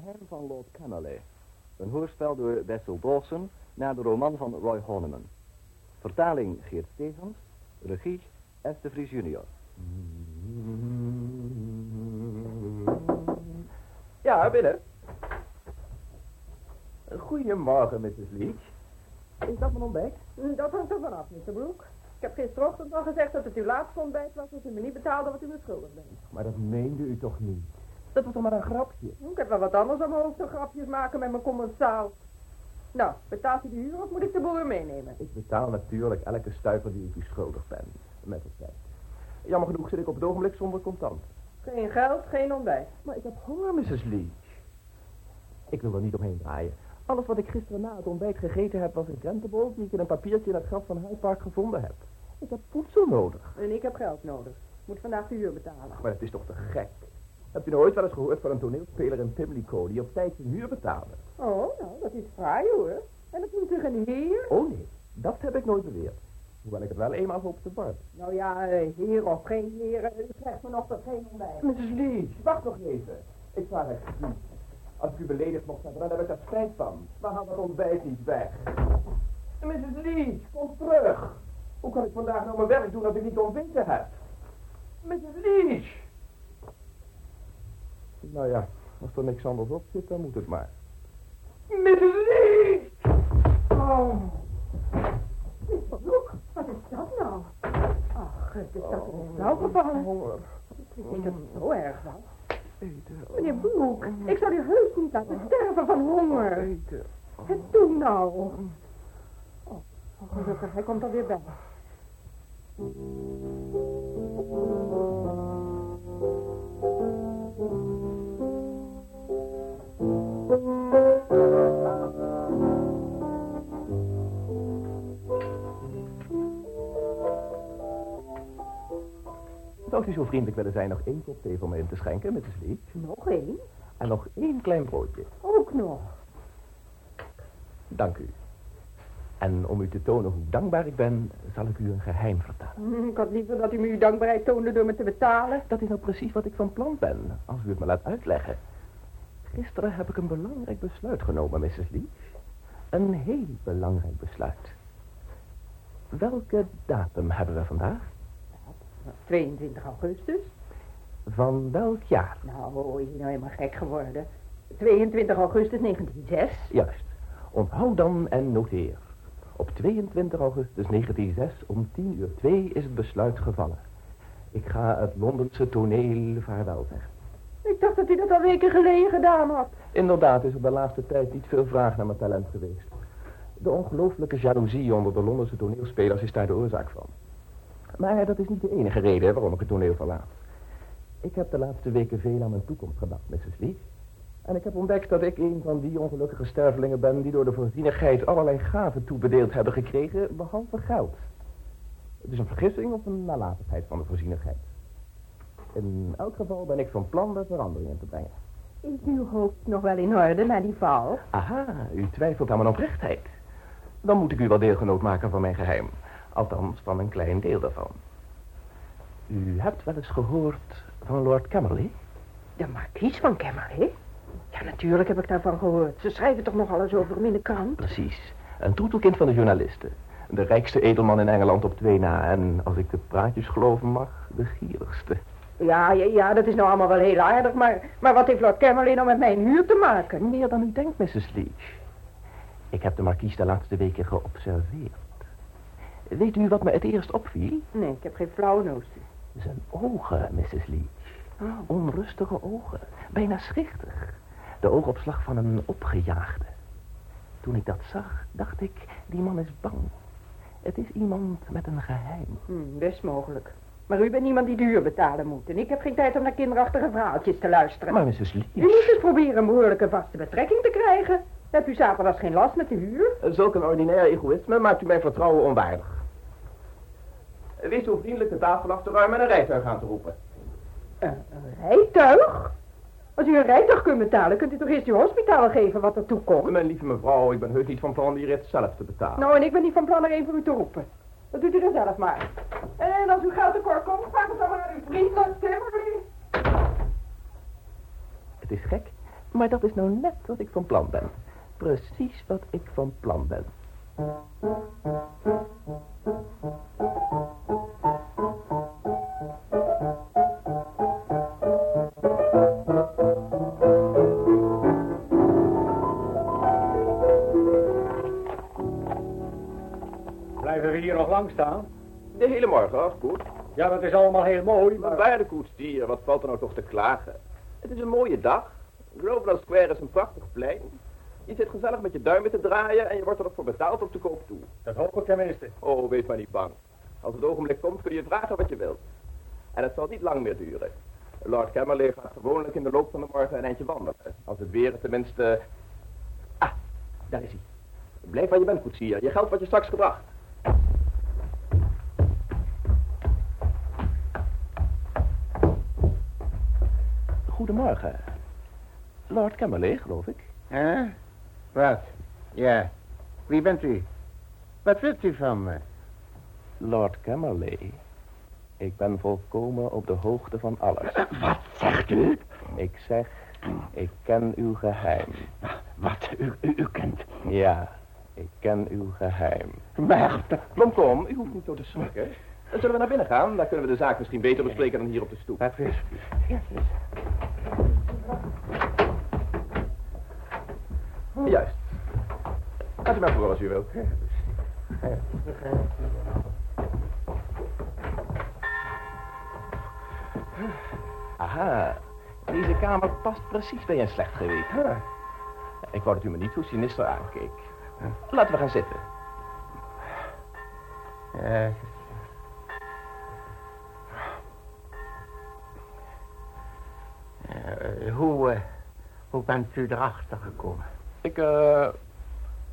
Geheim van Lord Camerley. Een hoorspel door Bessel Dawson naar de roman van Roy Horneman. Vertaling Geert Stevens. Regie S. de Vries junior. Ja, binnen. Goedemorgen, Mrs. Leach. Is dat mijn ontbijt? Dat hangt er vanaf, Mr. Brooke. Ik heb gisterochtend al gezegd dat het uw laatste ontbijt was als u me niet betaalde wat u me schuldig bent. Maar dat meende u toch niet? Dat was toch maar een grapje? Ik heb wel wat anders aan mijn hoofd dan grapjes maken met mijn commensaal. Nou, betaalt u de huur of moet ik de boel weer meenemen? Ik betaal natuurlijk elke stuiver die ik u schuldig ben. Met het tijd. Jammer genoeg zit ik op het ogenblik zonder contant. Geen geld, geen ontbijt. Maar ik heb honger, Mrs. Leach. Ik wil er niet omheen draaien. Alles wat ik gisteren na het ontbijt gegeten heb was een krentenbol die ik in een papiertje in het graf van Hyde Park gevonden heb. Ik heb voedsel nodig. En ik heb geld nodig. Ik moet vandaag de huur betalen. Maar het is toch te gek. Hebt u nooit wel eens gehoord van een toneelspeler in Pimlico die op tijd zijn huur betaalde? Oh, nou, dat is fraai hoor. En dat noemt zich een heer? Oh nee, dat heb ik nooit beweerd. Hoewel ik het wel eenmaal op de bar. Nou ja, eh, heer of geen heer, eh, u krijgt me nog tot geen ontbijt. Mrs. Leach, wacht nog even. Ik vraag het niet. Als ik u beledigd mocht hebben, dan heb ik daar spijt van. Maar haal dat ontbijt niet weg. Mrs. Leach, kom terug. Hoe kan ik vandaag nou mijn werk doen als ik niet ontbeten heb? Mrs. Leach! Nou ja, als er niks anders op zit, dan moet het maar. Mrs. Oh. Mr. Brooke, wat is dat nou? Ach, het is dat in flauw gevallen. Honger. Ik niet dat het zo erg was. Eten. Meneer Brooke, ik zou u heus niet laten sterven van honger. Eten. Het doe nou. Oh, oh, gelukkig, hij komt alweer bij. Zou u zo vriendelijk willen zijn nog één kop thee voor mij in te schenken, Mrs. Leach? Nog één? En nog één klein broodje. Ook nog. Dank u. En om u te tonen hoe dankbaar ik ben, zal ik u een geheim vertellen. Hm, Ik had liever dat u me uw dankbaarheid toonde door me te betalen. Dat is nou precies wat ik van plan ben, als u het me laat uitleggen. Gisteren heb ik een belangrijk besluit genomen, Mrs. Leach. Een heel belangrijk besluit. Welke datum hebben we vandaag? 22 augustus. Van welk jaar? Nou, is hij nou helemaal gek geworden. 22 augustus 1906. Juist. Onthoud dan en noteer. Op 22 augustus 1906 om 10 uur 2 is het besluit gevallen. Ik ga het Londense toneel vaarwel zeggen. Ik dacht dat hij dat al weken geleden gedaan had. Inderdaad is er de laatste tijd niet veel vraag naar mijn talent geweest. De ongelooflijke jaloezie onder de Londense toneelspelers is daar de oorzaak van. Maar dat is niet de enige reden waarom ik het toneel verlaat. Ik heb de laatste weken veel aan mijn toekomst gedacht, Mrs. Lee. En ik heb ontdekt dat ik een van die ongelukkige stervelingen ben... die door de voorzienigheid allerlei gaven toebedeeld hebben gekregen, behalve geld. Het is een vergissing of een nalatigheid van de voorzienigheid. In elk geval ben ik van plan er verandering in te brengen. Is uw hoofd nog wel in orde na die val? Aha, u twijfelt aan mijn oprechtheid. Dan moet ik u wel deelgenoot maken van mijn geheim. Althans, van een klein deel daarvan. U hebt wel eens gehoord van Lord Camerley? De markies van Camerley? Ja, natuurlijk heb ik daarvan gehoord. Ze schrijven toch nog alles over hem in de krant? Precies. Een troetelkind van de journalisten. De rijkste edelman in Engeland op twee na. En als ik de praatjes geloven mag, de gierigste. Ja, ja, ja, dat is nou allemaal wel heel aardig, maar, maar wat heeft Lord Camerley nou met mijn huur te maken? Meer dan u denkt, Mrs. Leach. Ik heb de markies de laatste weken geobserveerd. Weet u wat me het eerst opviel? Nee, ik heb geen flauw notie. Zijn ogen, Mrs. Leach. Oh. Onrustige ogen. Bijna schichtig. De oogopslag van een opgejaagde. Toen ik dat zag, dacht ik, die man is bang. Het is iemand met een geheim. Hm, best mogelijk. Maar u bent iemand die de huur betalen moet. En ik heb geen tijd om naar kinderachtige verhaaltjes te luisteren. Maar Mrs. U Leach... moet eens proberen een behoorlijke vaste betrekking te krijgen. Hebt u zaterdags geen last met de huur. Zulk een ordinair egoïsme maakt u mijn vertrouwen onwaardig. Wees zo vriendelijk de tafel af te ruimen en een rijtuig aan te roepen. Een, een rijtuig? Als u een rijtuig kunt betalen, kunt u toch eerst uw hospitaal geven wat er toe komt? Mijn lieve mevrouw, ik ben heus niet van plan die rit zelf te betalen. Nou, en ik ben niet van plan er één voor u te roepen. Dat doet u dan zelf maar. En als u geld tekort komt, vraag het dan maar aan uw vriend Lord. Het is gek, Maar dat is nou net wat ik van plan ben. Precies wat ik van plan ben. Blijven we hier nog lang staan? De hele morgen, als goed. Ja, dat is allemaal heel mooi, Maar maar... waardekoetsier, wat valt er nou toch te klagen? Het is een mooie dag. Grosvenor Square is een prachtig plein. Je zit gezellig met je duimen te draaien en je wordt er nog voor betaald op de koop toe. Dat hoop ik tenminste. Oh, wees maar niet bang. Als het ogenblik komt kun je vragen wat je wilt. En het zal niet lang meer duren. Lord Camerley gaat gewoonlijk in de loop van de morgen een eindje wandelen. Als het weer tenminste... Ah, daar is hij. Blijf waar je bent, koetsier. Je geld wordt je straks gebracht. Goedemorgen. Lord Camerley, geloof ik. Hè? Wat? Ja. Wie bent u? Wat wilt u van me? Lord Camerley. Ik ben volkomen op de hoogte van alles. Wat zegt u? Ik zeg, ik ken uw geheim. Wat? U, u, u kent... Ja, ik ken uw geheim. Maar... Kom, kom, u hoeft niet te schrikken. Dan zullen we naar binnen gaan. Daar kunnen we de zaak misschien beter bespreken dan hier op de stoep. Wat is... Juist. Gaat u maar voor als u wilt. Aha, deze kamer past precies bij een slecht geweten. Ik wou dat u me niet zo sinister aankeek. Laten we gaan zitten. Eh, eh, hoe, eh, hoe bent u erachter gekomen? Ik, eh...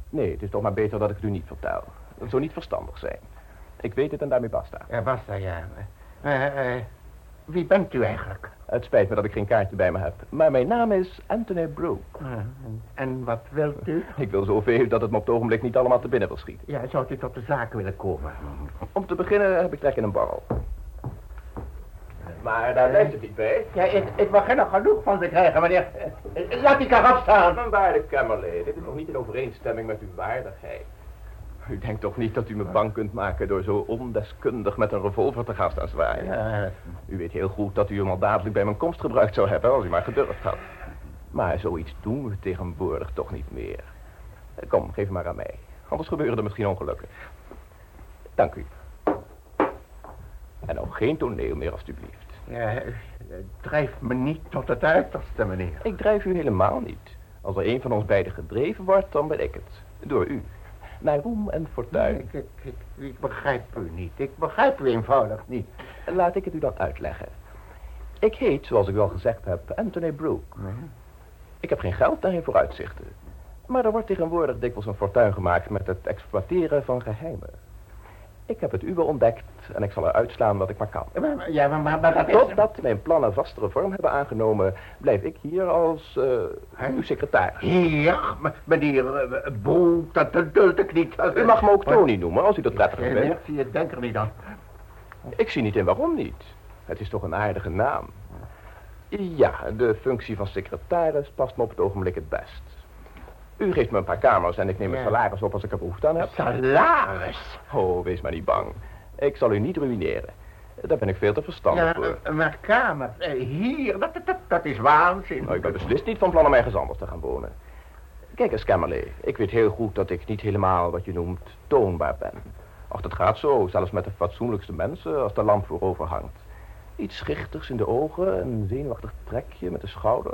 Nee, het is toch maar beter dat ik het u niet vertel. Dat zou niet verstandig zijn. Ik weet het en daarmee basta. Ja, basta, ja. Eh, eh, wie bent u eigenlijk? Het spijt me dat ik geen kaartje bij me heb. Maar mijn naam is Anthony Brooke. Eh, en, en wat wilt u? Ik wil zoveel dat het me op het ogenblik niet allemaal te binnen wil schieten. Ja, zou u tot de zaak willen komen? Om te beginnen heb ik trek in een borrel. Maar daar blijft het niet bij. Ja, ik, ik begin er genoeg van te krijgen, meneer. Laat die karaf staan. Mijn waarde Camerley, dit is nog niet in overeenstemming met uw waardigheid. U denkt toch niet dat u me bang kunt maken door zo ondeskundig met een revolver te gaan staan zwaaien? Ja, U weet heel goed dat u hem al dadelijk bij mijn komst gebruikt zou hebben als u maar gedurfd had. Maar zoiets doen we tegenwoordig toch niet meer. Kom, geef hem maar aan mij. Anders gebeuren er misschien ongelukken. Dank u. En nou geen toneel meer, alstublieft. Ja, eh, drijf me niet tot het uiterste, meneer. Ik drijf u helemaal niet. Als er een van ons beiden gedreven wordt, dan ben ik het. Door u. Naar roem en fortuin. Ik, ik, ik, ik begrijp u niet. Ik begrijp u eenvoudig niet. Laat ik het u dan uitleggen. Ik heet, zoals ik wel gezegd heb, Anthony Brooke. Ik heb geen geld en geen vooruitzichten. Maar er wordt tegenwoordig dikwijls een fortuin gemaakt met het exploiteren van geheimen. Ik heb het uwe ontdekt en ik zal er uitslaan wat ik maar kan. Ja, maar, maar, maar dat is... Totdat mijn plannen vastere vorm hebben aangenomen, blijf ik hier als eh, uw secretaris. M- meneer uh, Broek, dat, duld ik niet. U mag me ook Tony noemen, als u dat prettig Ja, vindt. merci, ik denk er niet aan. Ik zie niet in waarom niet. Het is toch een aardige naam. Ja, de functie van secretaris past me op het ogenblik het best. U geeft me een paar kamers en ik neem Ja. salaris op als ik er behoefte aan heb. Salaris? Oh, wees maar niet bang. Ik zal u niet ruïneren. Daar ben ik veel te verstandig Ja, voor. eh, maar kamer, eh, hier, dat, dat, dat is waanzin. Nou, ik ben beslist niet van plan om ergens anders te gaan wonen. Kijk eens, Camerley. Ik weet heel goed dat ik niet helemaal wat je noemt toonbaar ben. Och, dat gaat zo, zelfs met de fatsoenlijkste mensen als de lamp voorover hangt. Iets schichtigs in de ogen, een zenuwachtig trekje met de schouder.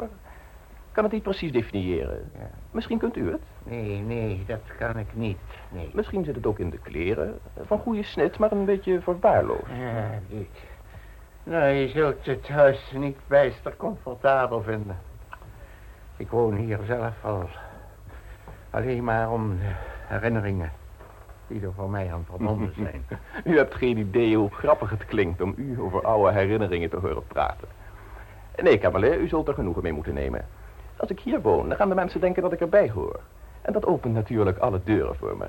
Ik kan het niet precies definiëren. Ja. Misschien kunt u het. Nee, nee, dat kan ik niet. Nee. Misschien zit het ook in de kleren. Van goede snit, maar een beetje verwaarloosd. Ja, niet. Nou, je zult het huis niet bijster comfortabel vinden. Ik woon hier zelf al alleen maar om de herinneringen die er voor mij aan verbonden zijn. U hebt geen idee hoe grappig het klinkt om u over oude herinneringen te horen praten. Nee, Camerley, u zult er genoegen mee moeten nemen. Als ik hier woon, dan gaan de mensen denken dat ik erbij hoor. En dat opent natuurlijk alle deuren voor me.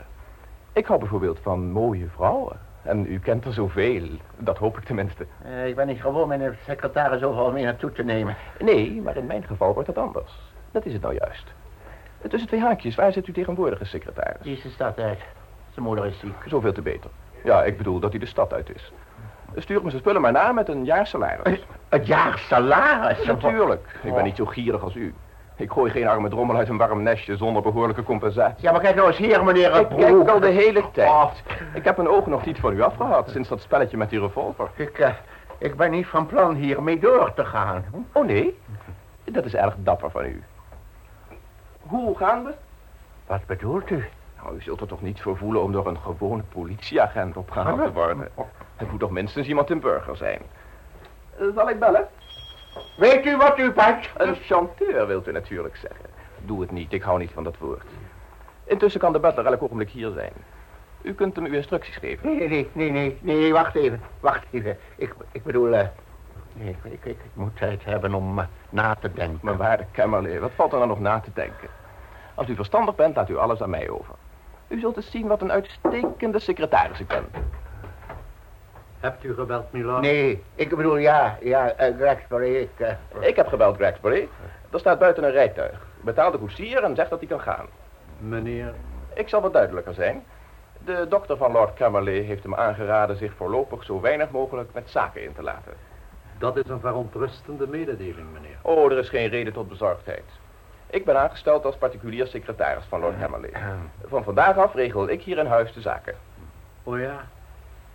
Ik hou bijvoorbeeld van mooie vrouwen. En u kent er zoveel. Dat hoop ik tenminste. Eh, ik ben niet gewoon mijn secretaris overal mee naartoe te nemen. Nee, maar in mijn geval wordt het anders. Dat is het nou juist. Tussen twee haakjes, waar zit uw tegenwoordige secretaris? Die is de stad uit. Zijn moeder is ziek. Zoveel te beter. Ja, ik bedoel dat hij de stad uit is. Stuur me zijn spullen maar na met een jaar salaris. Het jaar salaris? Natuurlijk. Ik ben niet zo gierig als u. Ik gooi geen arme drommel uit een warm nestje zonder behoorlijke compensatie. Ja, maar kijk nou eens hier, meneer Ik kijk al de hele tijd. Oh, Ik heb mijn ogen nog niet van u afgehad sinds dat spelletje met die revolver. ik, eh, ik ben niet van plan hiermee door te gaan. Oh nee? Dat is erg dapper van u. Hoe gaan we? Wat bedoelt u? Nou, u zult er toch niet voor voelen om door een gewone politieagent opgehaald te worden. Het moet toch minstens iemand in burger zijn. Eh, zal ik bellen? Weet u wat u bent? Een chanteur wilt u natuurlijk zeggen. Doe het niet, ik hou niet van dat woord. Intussen kan de butler elk ogenblik hier zijn. U kunt hem uw instructies geven. Nee, nee, nee, nee, nee, wacht even. Wacht even. Ik, ik bedoel, eh, nee, ik, ik, ik moet tijd hebben om eh, na te denken. Mijn waarde Kemmerlee, wat valt er nou nog na te denken? Als u verstandig bent, laat u alles aan mij over. U zult eens zien wat een uitstekende secretaris ik ben. Hebt u gebeld, Milord? Nee, ik bedoel, ja, ja, uh, Gregsbury, ik... eh, Ik heb gebeld Gregsbury. Er staat buiten een rijtuig. Betaal de koetsier en zeg dat hij kan gaan. Meneer, Ik zal wat duidelijker zijn. De dokter van Lord Camerley heeft hem aangeraden zich voorlopig zo weinig mogelijk met zaken in te laten. dat is een verontrustende mededeling, meneer. Oh, er is geen reden tot bezorgdheid. Ik ben aangesteld als particulier secretaris van Lord Hammerley. Van vandaag af regel ik hier in huis de zaken. Oh ja?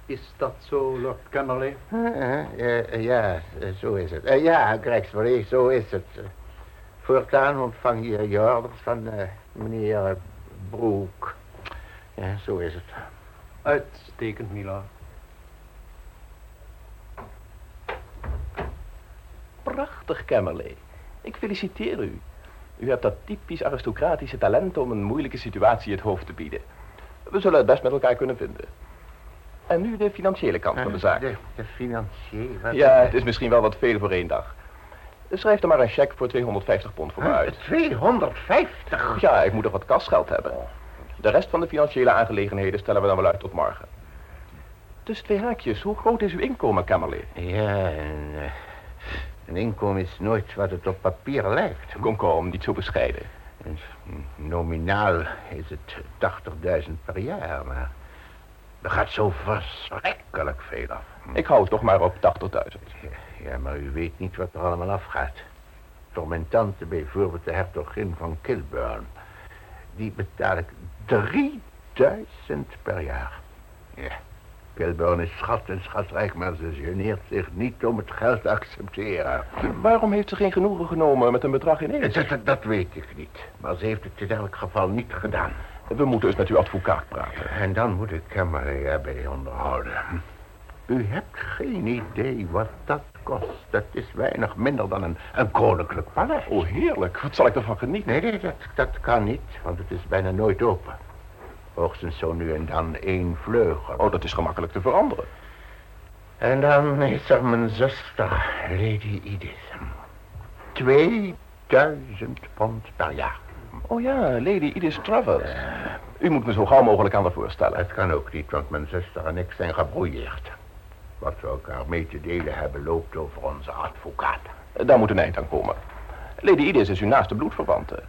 Is dat zo, Lord Camerley? eh, eh, eh, ja, zo is het. Ja, Gregsbury, zo is het. Voortaan ontvang je je orders van meneer Broek. Ja, zo is het. Uitstekend, Milord. Prachtig, Camerley. Ik feliciteer u. U hebt dat typisch aristocratische talent om een moeilijke situatie het hoofd te bieden. We zullen het best met elkaar kunnen vinden. En nu de financiële kant van de zaak. De, de financier. wat- Ja, het is misschien wel wat veel voor één dag. Schrijf er maar een cheque voor 250 pond voor me Huh, uit. 250? Ja, ik moet nog wat kasgeld hebben. De rest van de financiële aangelegenheden stellen we dan wel uit tot morgen. Tussen twee haakjes, hoe groot is uw inkomen, Kamerlee? Ja, en, eh, een inkomen is nooit wat het op papier lijkt. Kom, kom, niet zo bescheiden. En Nominaal is het 80.000 per jaar, maar er gaat zo verschrikkelijk veel af. Ik hou het toch maar op 80.000. Ja, maar u weet niet wat er allemaal afgaat. Door mijn tante bijvoorbeeld, de hertogin van Kilburn. Die betaal ik 3000 per jaar. Ja, Kilburn is schat en schatrijk, maar ze geneert zich niet om het geld te accepteren. Waarom heeft ze geen genoegen genomen met een bedrag in Dat, één? dat, dat weet ik niet. Maar ze heeft het in elk geval niet gedaan. We moeten eens met uw advocaat praten. En dan moet ik hem er erbij onderhouden. U hebt geen idee wat dat kost. Dat is weinig minder dan een, een koninklijk paleis. Oh, heerlijk. Wat zal ik ervan genieten? Nee, nee, dat, dat kan niet, want het is bijna nooit open. Hoogstens zo nu en dan één vleugel. Oh, dat is gemakkelijk te veranderen. En dan is er mijn zuster, Lady Edith. 2000 pond per jaar. Oh ja, Lady Edith Travers. U moet me zo gauw mogelijk aan haar voorstellen. Het kan ook niet, want mijn zuster en ik zijn gebrouilleerd. Wat we elkaar mee te delen hebben loopt over onze advocaat. Daar moet een eind aan komen. Lady Edith is uw naaste bloedverwante.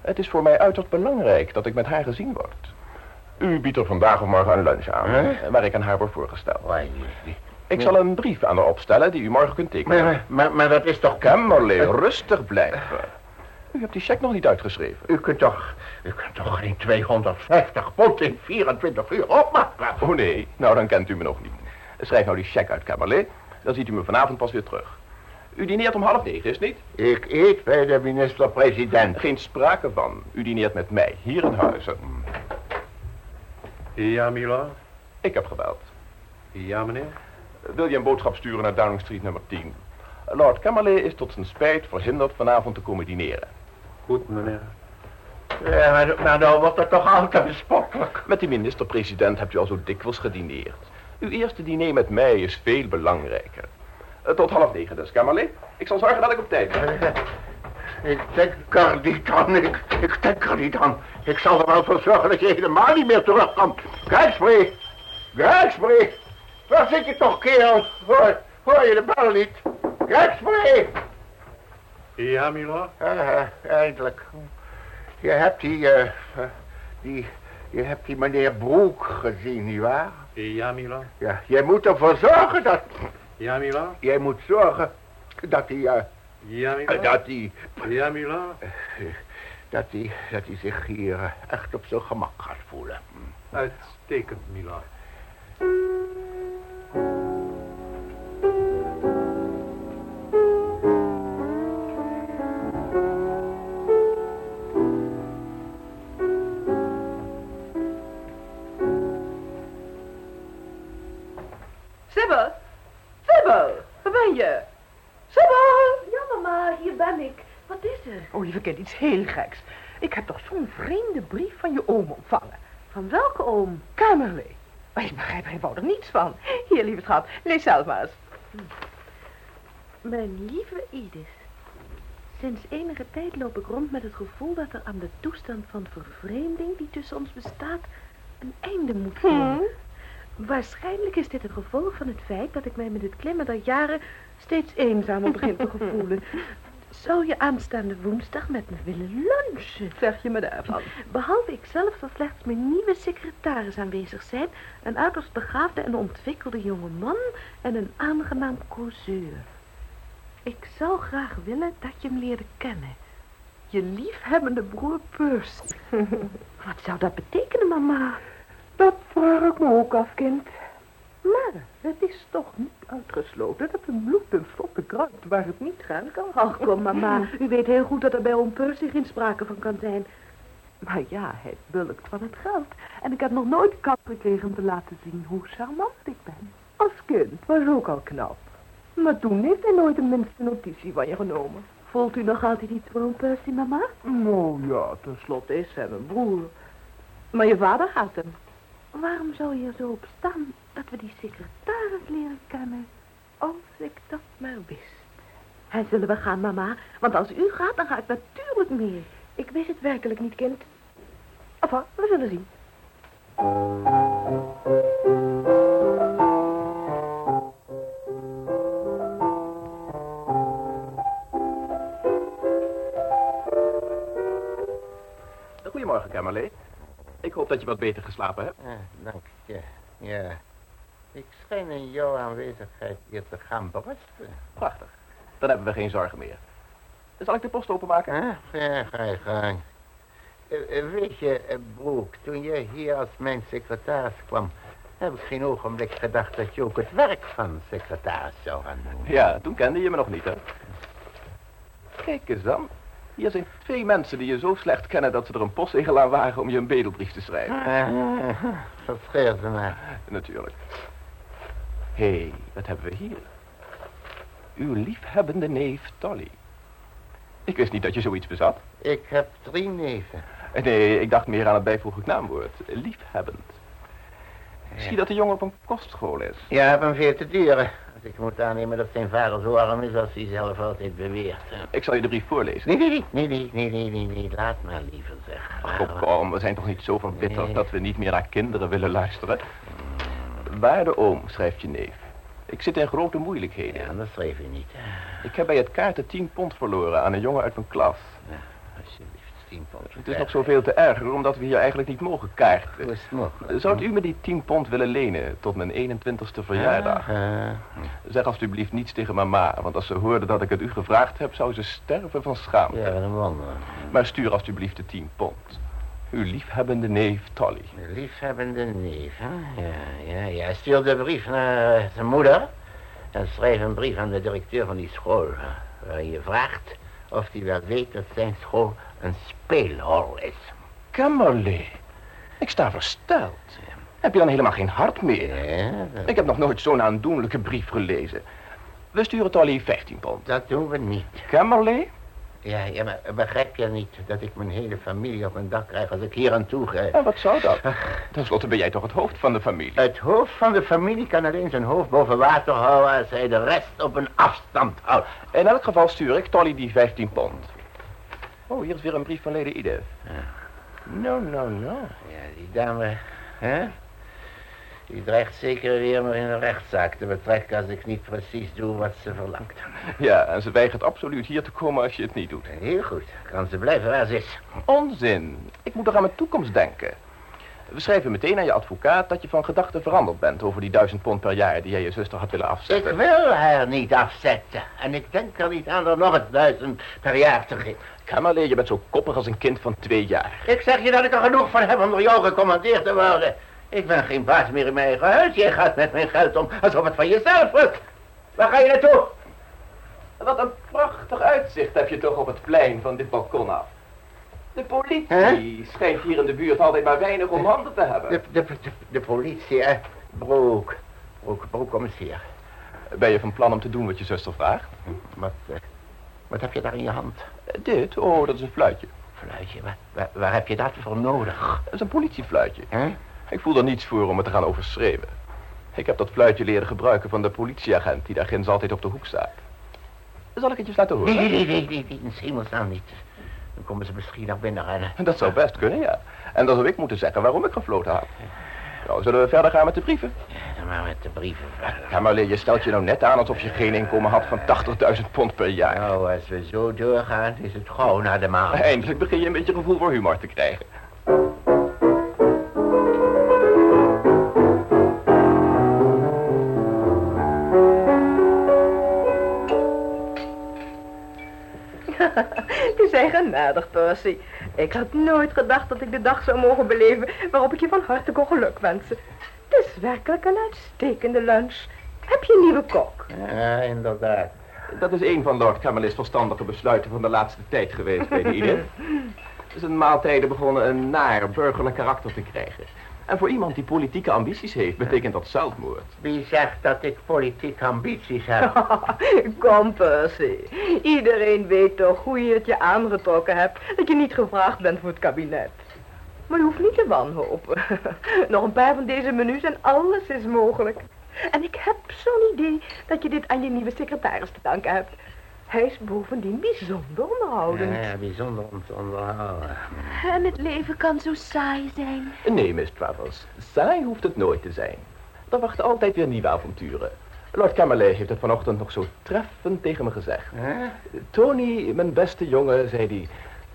Het is voor mij uiterst belangrijk dat ik met haar gezien word. U biedt er vandaag of morgen een lunch aan, Hè? waar ik aan haar word voorgesteld. Ik zal een brief aan haar opstellen die u morgen kunt tekenen. maar, maar, maar dat is toch... Camerley, rustig blijven. U hebt die cheque nog niet uitgeschreven. U kunt toch... U kunt toch geen 250 pond in 24 uur opmaken? Oh nee, nou dan kent u me nog niet. Schrijf nou die cheque uit, Camerley. Dan ziet u me vanavond pas weer terug. U dineert om half negen, is het niet? Ik eet bij de minister-president. Geen sprake van. U dineert met mij, hier in huizen. Ja, Milord? Ik heb gebeld. Ja, meneer? Wil je een boodschap sturen naar Downing Street nummer 10? Lord Camerley is tot zijn spijt verhinderd vanavond te komen dineren. Goed, meneer. Ja, maar, maar nou wordt het toch altijd bespottelijk. Met de minister-president hebt u al zo dikwijls gedineerd. Uw eerste diner met mij is veel belangrijker. Eh, tot half negen dus, Camerley. Ik zal zorgen dat ik op tijd ben. Ik denk er niet aan, ik, ik denk er niet aan. Ik zal er wel voor zorgen dat je helemaal niet meer terugkomt. Grijpsbree! Grijpsbree! Waar zit je toch, kerel? Hoor, hoor je de bel niet? Grijpsbree! Ja, Milord? Ah, eindelijk. Je hebt die, eh, eh, die, je hebt die meneer Broek gezien, nietwaar? Ja, Milord? Ja, jij moet ervoor zorgen dat, Ja, Milord? jij moet zorgen dat hij, eh, Ja, dat hij, Ja, dat hij, dat hij zich hier eh, echt op zijn gemak gaat voelen. Uitstekend, Milord. Oh, je verkent iets heel geks. Ik heb toch zo'n vreemde brief van je oom ontvangen. Van welke oom? Kamerlee. Maar ik begrijp er eenvoudig niets van. Hier, lieve schat, lees zelf maar eens. Mijn lieve Edith. Sinds enige tijd loop ik rond met het gevoel dat er aan de toestand van vervreemding die tussen ons bestaat een einde moet komen. Waarschijnlijk is dit een gevolg van het feit dat ik mij met het klimmen der jaren steeds eenzamer begin te gevoelen. Zou je aanstaande woensdag met me willen lunchen? Zeg je me daarvan? Behalve ikzelf zal slechts mijn nieuwe secretaris aanwezig zijn. Een uiterst begaafde en ontwikkelde jonge man en een aangenaam causeur. Ik zou graag willen dat je hem leerde kennen. Je liefhebbende broer Percy. Wat zou dat betekenen, mama? Dat vraag ik me ook af, kind. Maar het is toch niet uitgesloten dat een bloed een vlotte kruipt waar het niet gaan kan. Ach, kom, mama. U weet heel goed dat er bij oom Percy geen sprake van kan zijn. Maar ja, hij bulkt van het geld. En ik heb nog nooit kans gekregen om te laten zien hoe charmant ik ben. Als kind was ook al knap. Maar toen heeft hij nooit de minste notitie van je genomen. Voelt u nog altijd iets voor oom Percy, mama? Nou ja, tenslotte is hij mijn broer. Maar je vader gaat hem. Waarom zou je er zo op staan dat we die secretaris leren kennen? Als ik dat maar wist. En zullen we gaan, mama? Want als u gaat, dan ga ik natuurlijk mee. Ik weet het werkelijk niet, kind. Enfin, we zullen zien. Goedemorgen, Kamerlee. Ik hoop dat je wat beter geslapen hebt. Ah, dank je. Ja. Ik schijn in jouw aanwezigheid hier te gaan berusten. Prachtig. Dan hebben we geen zorgen meer. Zal ik de post openmaken? Ah, ja, ga je gang. Eh, eh, weet je, eh, Broek, toen je hier als mijn secretaris kwam... heb ik geen ogenblik gedacht dat je ook het werk van secretaris zou gaan doen. Ja, toen kende je me nog niet, hè? Kijk eens dan. Hier zijn twee mensen die je zo slecht kennen dat ze er een postzegel aan wagen om je een bedelbrief te schrijven. Ah, Verscheer ze maar. Natuurlijk. Hé, hey, wat hebben we hier? Uw liefhebbende neef Tolly. Ik wist niet dat je zoiets bezat. Ik heb drie neven. Nee, ik dacht meer aan het bijvoeglijk naamwoord. Liefhebbend. Ik zie dat de jongen op een kostschool is. Ja, heb hem veel te duren. Als ik moet aannemen dat zijn vader zo arm is als hij zelf altijd beweert. Ik zal je de brief voorlezen. Nee, nee, nee, nee, nee, nee, nee, nee, laat maar liever zeg. Ach, kom, we zijn toch niet zo verbitterd Nee. dat we niet meer naar kinderen willen luisteren? Waarde oom, schrijft je neef. Ik zit in grote moeilijkheden. Ja, dat schreef je niet. Ik heb bij het kaarten 10 pond verloren aan een jongen uit mijn klas. Alsjeblieft, tien pond. Het is nog zoveel te erger, omdat we hier eigenlijk niet mogen kaarten. Hoe is het mogelijk? Zou u me die 10 pond willen lenen tot mijn 21ste verjaardag? Ah, Zeg alstublieft niets tegen mama, want als ze hoorde dat ik het u gevraagd heb, zou ze sterven van schaamte. ja, een wonder. Maar stuur alstublieft de 10 pond. Uw liefhebbende neef Tolly. De liefhebbende neef, hè? Ja, ja, ja. Hij stuurde een brief naar eh, zijn moeder. En schreef een brief aan de directeur van die school. Waarin je vraagt of hij wel weet dat zijn school een speelhol is. Kammerlee. Ik sta versteld. Heb je dan helemaal geen hart meer? Ja, dat, Ik heb nog nooit zo'n aandoenlijke brief gelezen. We sturen Tolly 15 pond. dat doen we niet. Kammerlee? Ja, ja, maar begrijp je niet dat ik mijn hele familie op mijn dak krijg als ik hier aan toe ga? En wat zou dat? Ten slotte ben jij toch het hoofd van de familie? Het hoofd van de familie kan alleen zijn hoofd boven water houden als hij de rest op een afstand houdt. In elk geval stuur ik Tolly die 15 pond. Oh, hier is weer een brief van Lady Edith. No, no, no. Ja, die dame, hè? Die dreigt zeker weer me in een rechtszaak te betrekken als ik niet precies doe wat ze verlangt. Ja, en ze weigert absoluut hier te komen als je het niet doet. Heel goed. Kan ze blijven waar ze is. Onzin. Ik moet toch aan mijn toekomst denken. We schrijven meteen aan je advocaat dat je van gedachten veranderd bent over die duizend pond per jaar die jij je zuster had willen Ik afzetten. wil haar niet afzetten. En ik denk er niet aan er nog eens duizend per jaar te geven. Kamerleer, je bent zo koppig als een kind van twee jaar. Ik zeg je dat ik er genoeg van heb om door jou gecommandeerd te worden. Ik ben geen baas meer in mijn eigen huis. Jij gaat met mijn geld om alsof het van jezelf was. Waar ga je naartoe? Wat een prachtig uitzicht heb je toch op het plein van dit balkon af. De politie Hè? schijnt hier in de buurt altijd maar weinig om handen te hebben. De, de, de, de politie, hè? Broek. Broek, broek, kom eens hier. Ben je van plan om te doen wat je zuster vraagt? Wat, eh, wat heb je daar in je hand? Dit? Oh, dat is een fluitje. Fluitje, waar, waar, waar heb je dat voor nodig? Dat is een politiefluitje. Hè? Ik voel er niets voor om het te gaan overschreeuwen. Ik heb dat fluitje leren gebruiken van de politieagent die daar ginds altijd op de hoek staat. Zal ik het je eens laten horen? Nee, nee, nee, nee, nee, in hemelsnaam niet. Dan komen ze misschien nog binnen rennen. Dat zou best kunnen, ja. En dan zou ik moeten zeggen waarom ik gefloten had. Nou, zullen we verder gaan met de brieven? Dan maar met de brieven. Ja, maar je stelt je nou net aan alsof je geen inkomen had van 80.000 pond per jaar. Nou, als we zo doorgaan, is het gauw naar de maan. Eindelijk begin je een beetje gevoel voor humor te krijgen. Je zijn genadig, Percy. Ik had nooit gedacht dat ik de dag zou mogen beleven waarop ik je van harte kon gelukwensen. Het is werkelijk een uitstekende lunch. Heb je een nieuwe kok? Ja, inderdaad. Dat is een van Lord Camerley's verstandige besluiten van de laatste tijd geweest, weet je. Zijn maaltijden begonnen een naar burgerlijk karakter te krijgen. En voor iemand die politieke ambities heeft, betekent dat zelfmoord. Wie zegt dat ik politieke ambities heb? Kom, Percy. Iedereen weet toch hoe je het je aangetrokken hebt dat je niet gevraagd bent voor het kabinet. Maar je hoeft niet te wanhopen. Nog een paar van deze menus en alles is mogelijk. En ik heb zo'n idee dat je dit aan je nieuwe secretaris te danken hebt. Hij is bovendien bijzonder onderhoudend. Ja, bijzonder om te onderhouden. En het leven kan zo saai zijn. Nee, Miss Travers. Saai hoeft het nooit te zijn. Er wachten altijd weer nieuwe avonturen. Lord Camerley heeft het vanochtend nog zo treffend tegen me gezegd. Tony, mijn beste jongen, zei hij.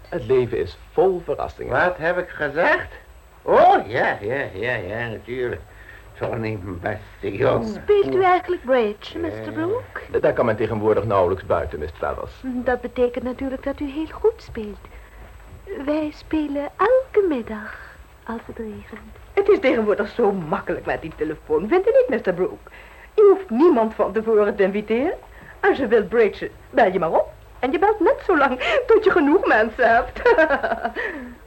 Het leven is vol verrassingen. Wat heb ik gezegd? Oh, ja, ja, ja, ja, natuurlijk. Tony, mijn beste jongen. Speelt u eigenlijk bridge, Mr. Brooke? Daar kan men tegenwoordig nauwelijks buiten, Miss Travers. Dat betekent natuurlijk dat u heel goed speelt. Wij spelen elke middag als het regent. Het is tegenwoordig zo makkelijk met die telefoon, vindt u niet, Mr. Brooke? Je hoeft niemand van tevoren te inviteren. Als je wilt bridgen, bel je maar op. En je belt net zo lang tot je genoeg mensen hebt.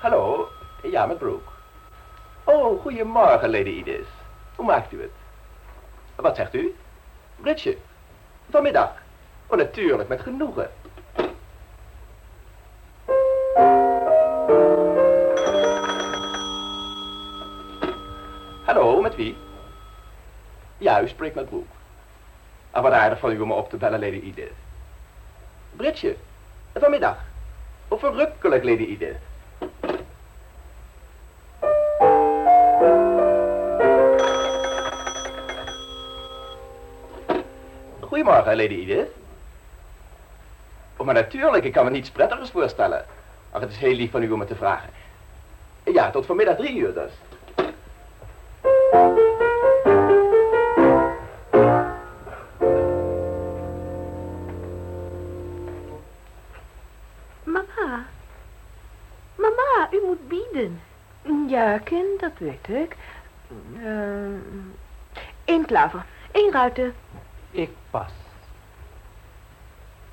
Hallo, ja, met Brooke. Oh, goedemorgen, Lady Edith. Hoe maakt u het? Wat zegt u? Bridge. Vanmiddag. Oh, natuurlijk, met genoegen. Hallo, met wie? Ja, u spreekt met Brooke. Ah, wat aardig van u om me op te bellen, Lady Edith. Bridge. Vanmiddag. Oh, verrukkelijk, Lady Edith. Goedemorgen, Lady Edith. Oh, maar natuurlijk, ik kan me niets prettigers voorstellen. Ach, het is heel lief van u om het te vragen. Ja, tot vanmiddag drie uur dus. Mama. Mama, u moet bieden. ja, kind, dat weet ik. Eén Eén klaver. Eén ruiten. Ik pas.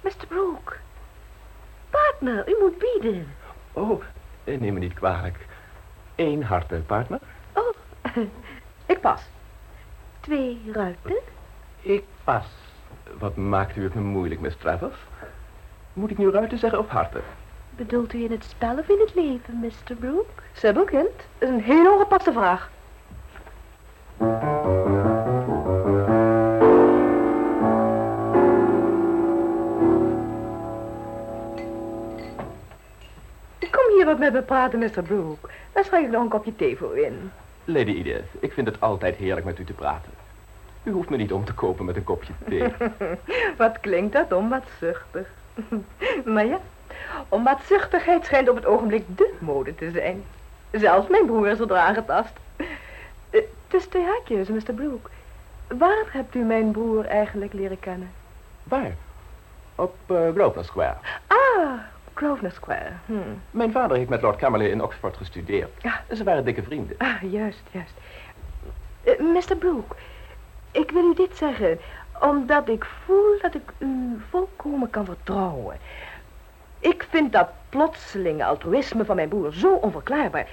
Mr. Brooke. Partner, u moet bieden. Oh, eh, neem me niet kwalijk. Eén harte, partner. Oh, Ik pas. twee ruiten. Ik pas. Wat maakt u het me moeilijk, Miss Travers? Moet ik nu ruiten zeggen of harten? Bedoelt u in het spel of in het leven, Mr. Brooke? Sibyl, kind, dat is een heel ongepaste vraag. Wat met me praten, Mr. Brooke. Daar schenk ik nog een kopje thee voor in. Lady Edith, ik vind het altijd heerlijk met u te praten. U hoeft me niet om te kopen met een kopje thee. Wat klinkt dat onbaatzuchtig. maar ja, onbaatzuchtigheid schijnt op het ogenblik de mode te zijn. Zelfs mijn broer is er aangetast. Uh, tussen twee haakjes, Mr. Brooke. Waar hebt u mijn broer eigenlijk leren kennen? Waar? Op uh, Grosvenor Square. Ah, Grosvenor Square. Hm. Mijn vader heeft met Lord Camerley in Oxford gestudeerd. Ja. Ze waren dikke vrienden. Ah, juist, juist. Uh, Mr. Brooke, ik wil u dit zeggen, omdat ik voel dat ik u volkomen kan vertrouwen. Ik vind dat plotselinge altruïsme van mijn broer zo onverklaarbaar,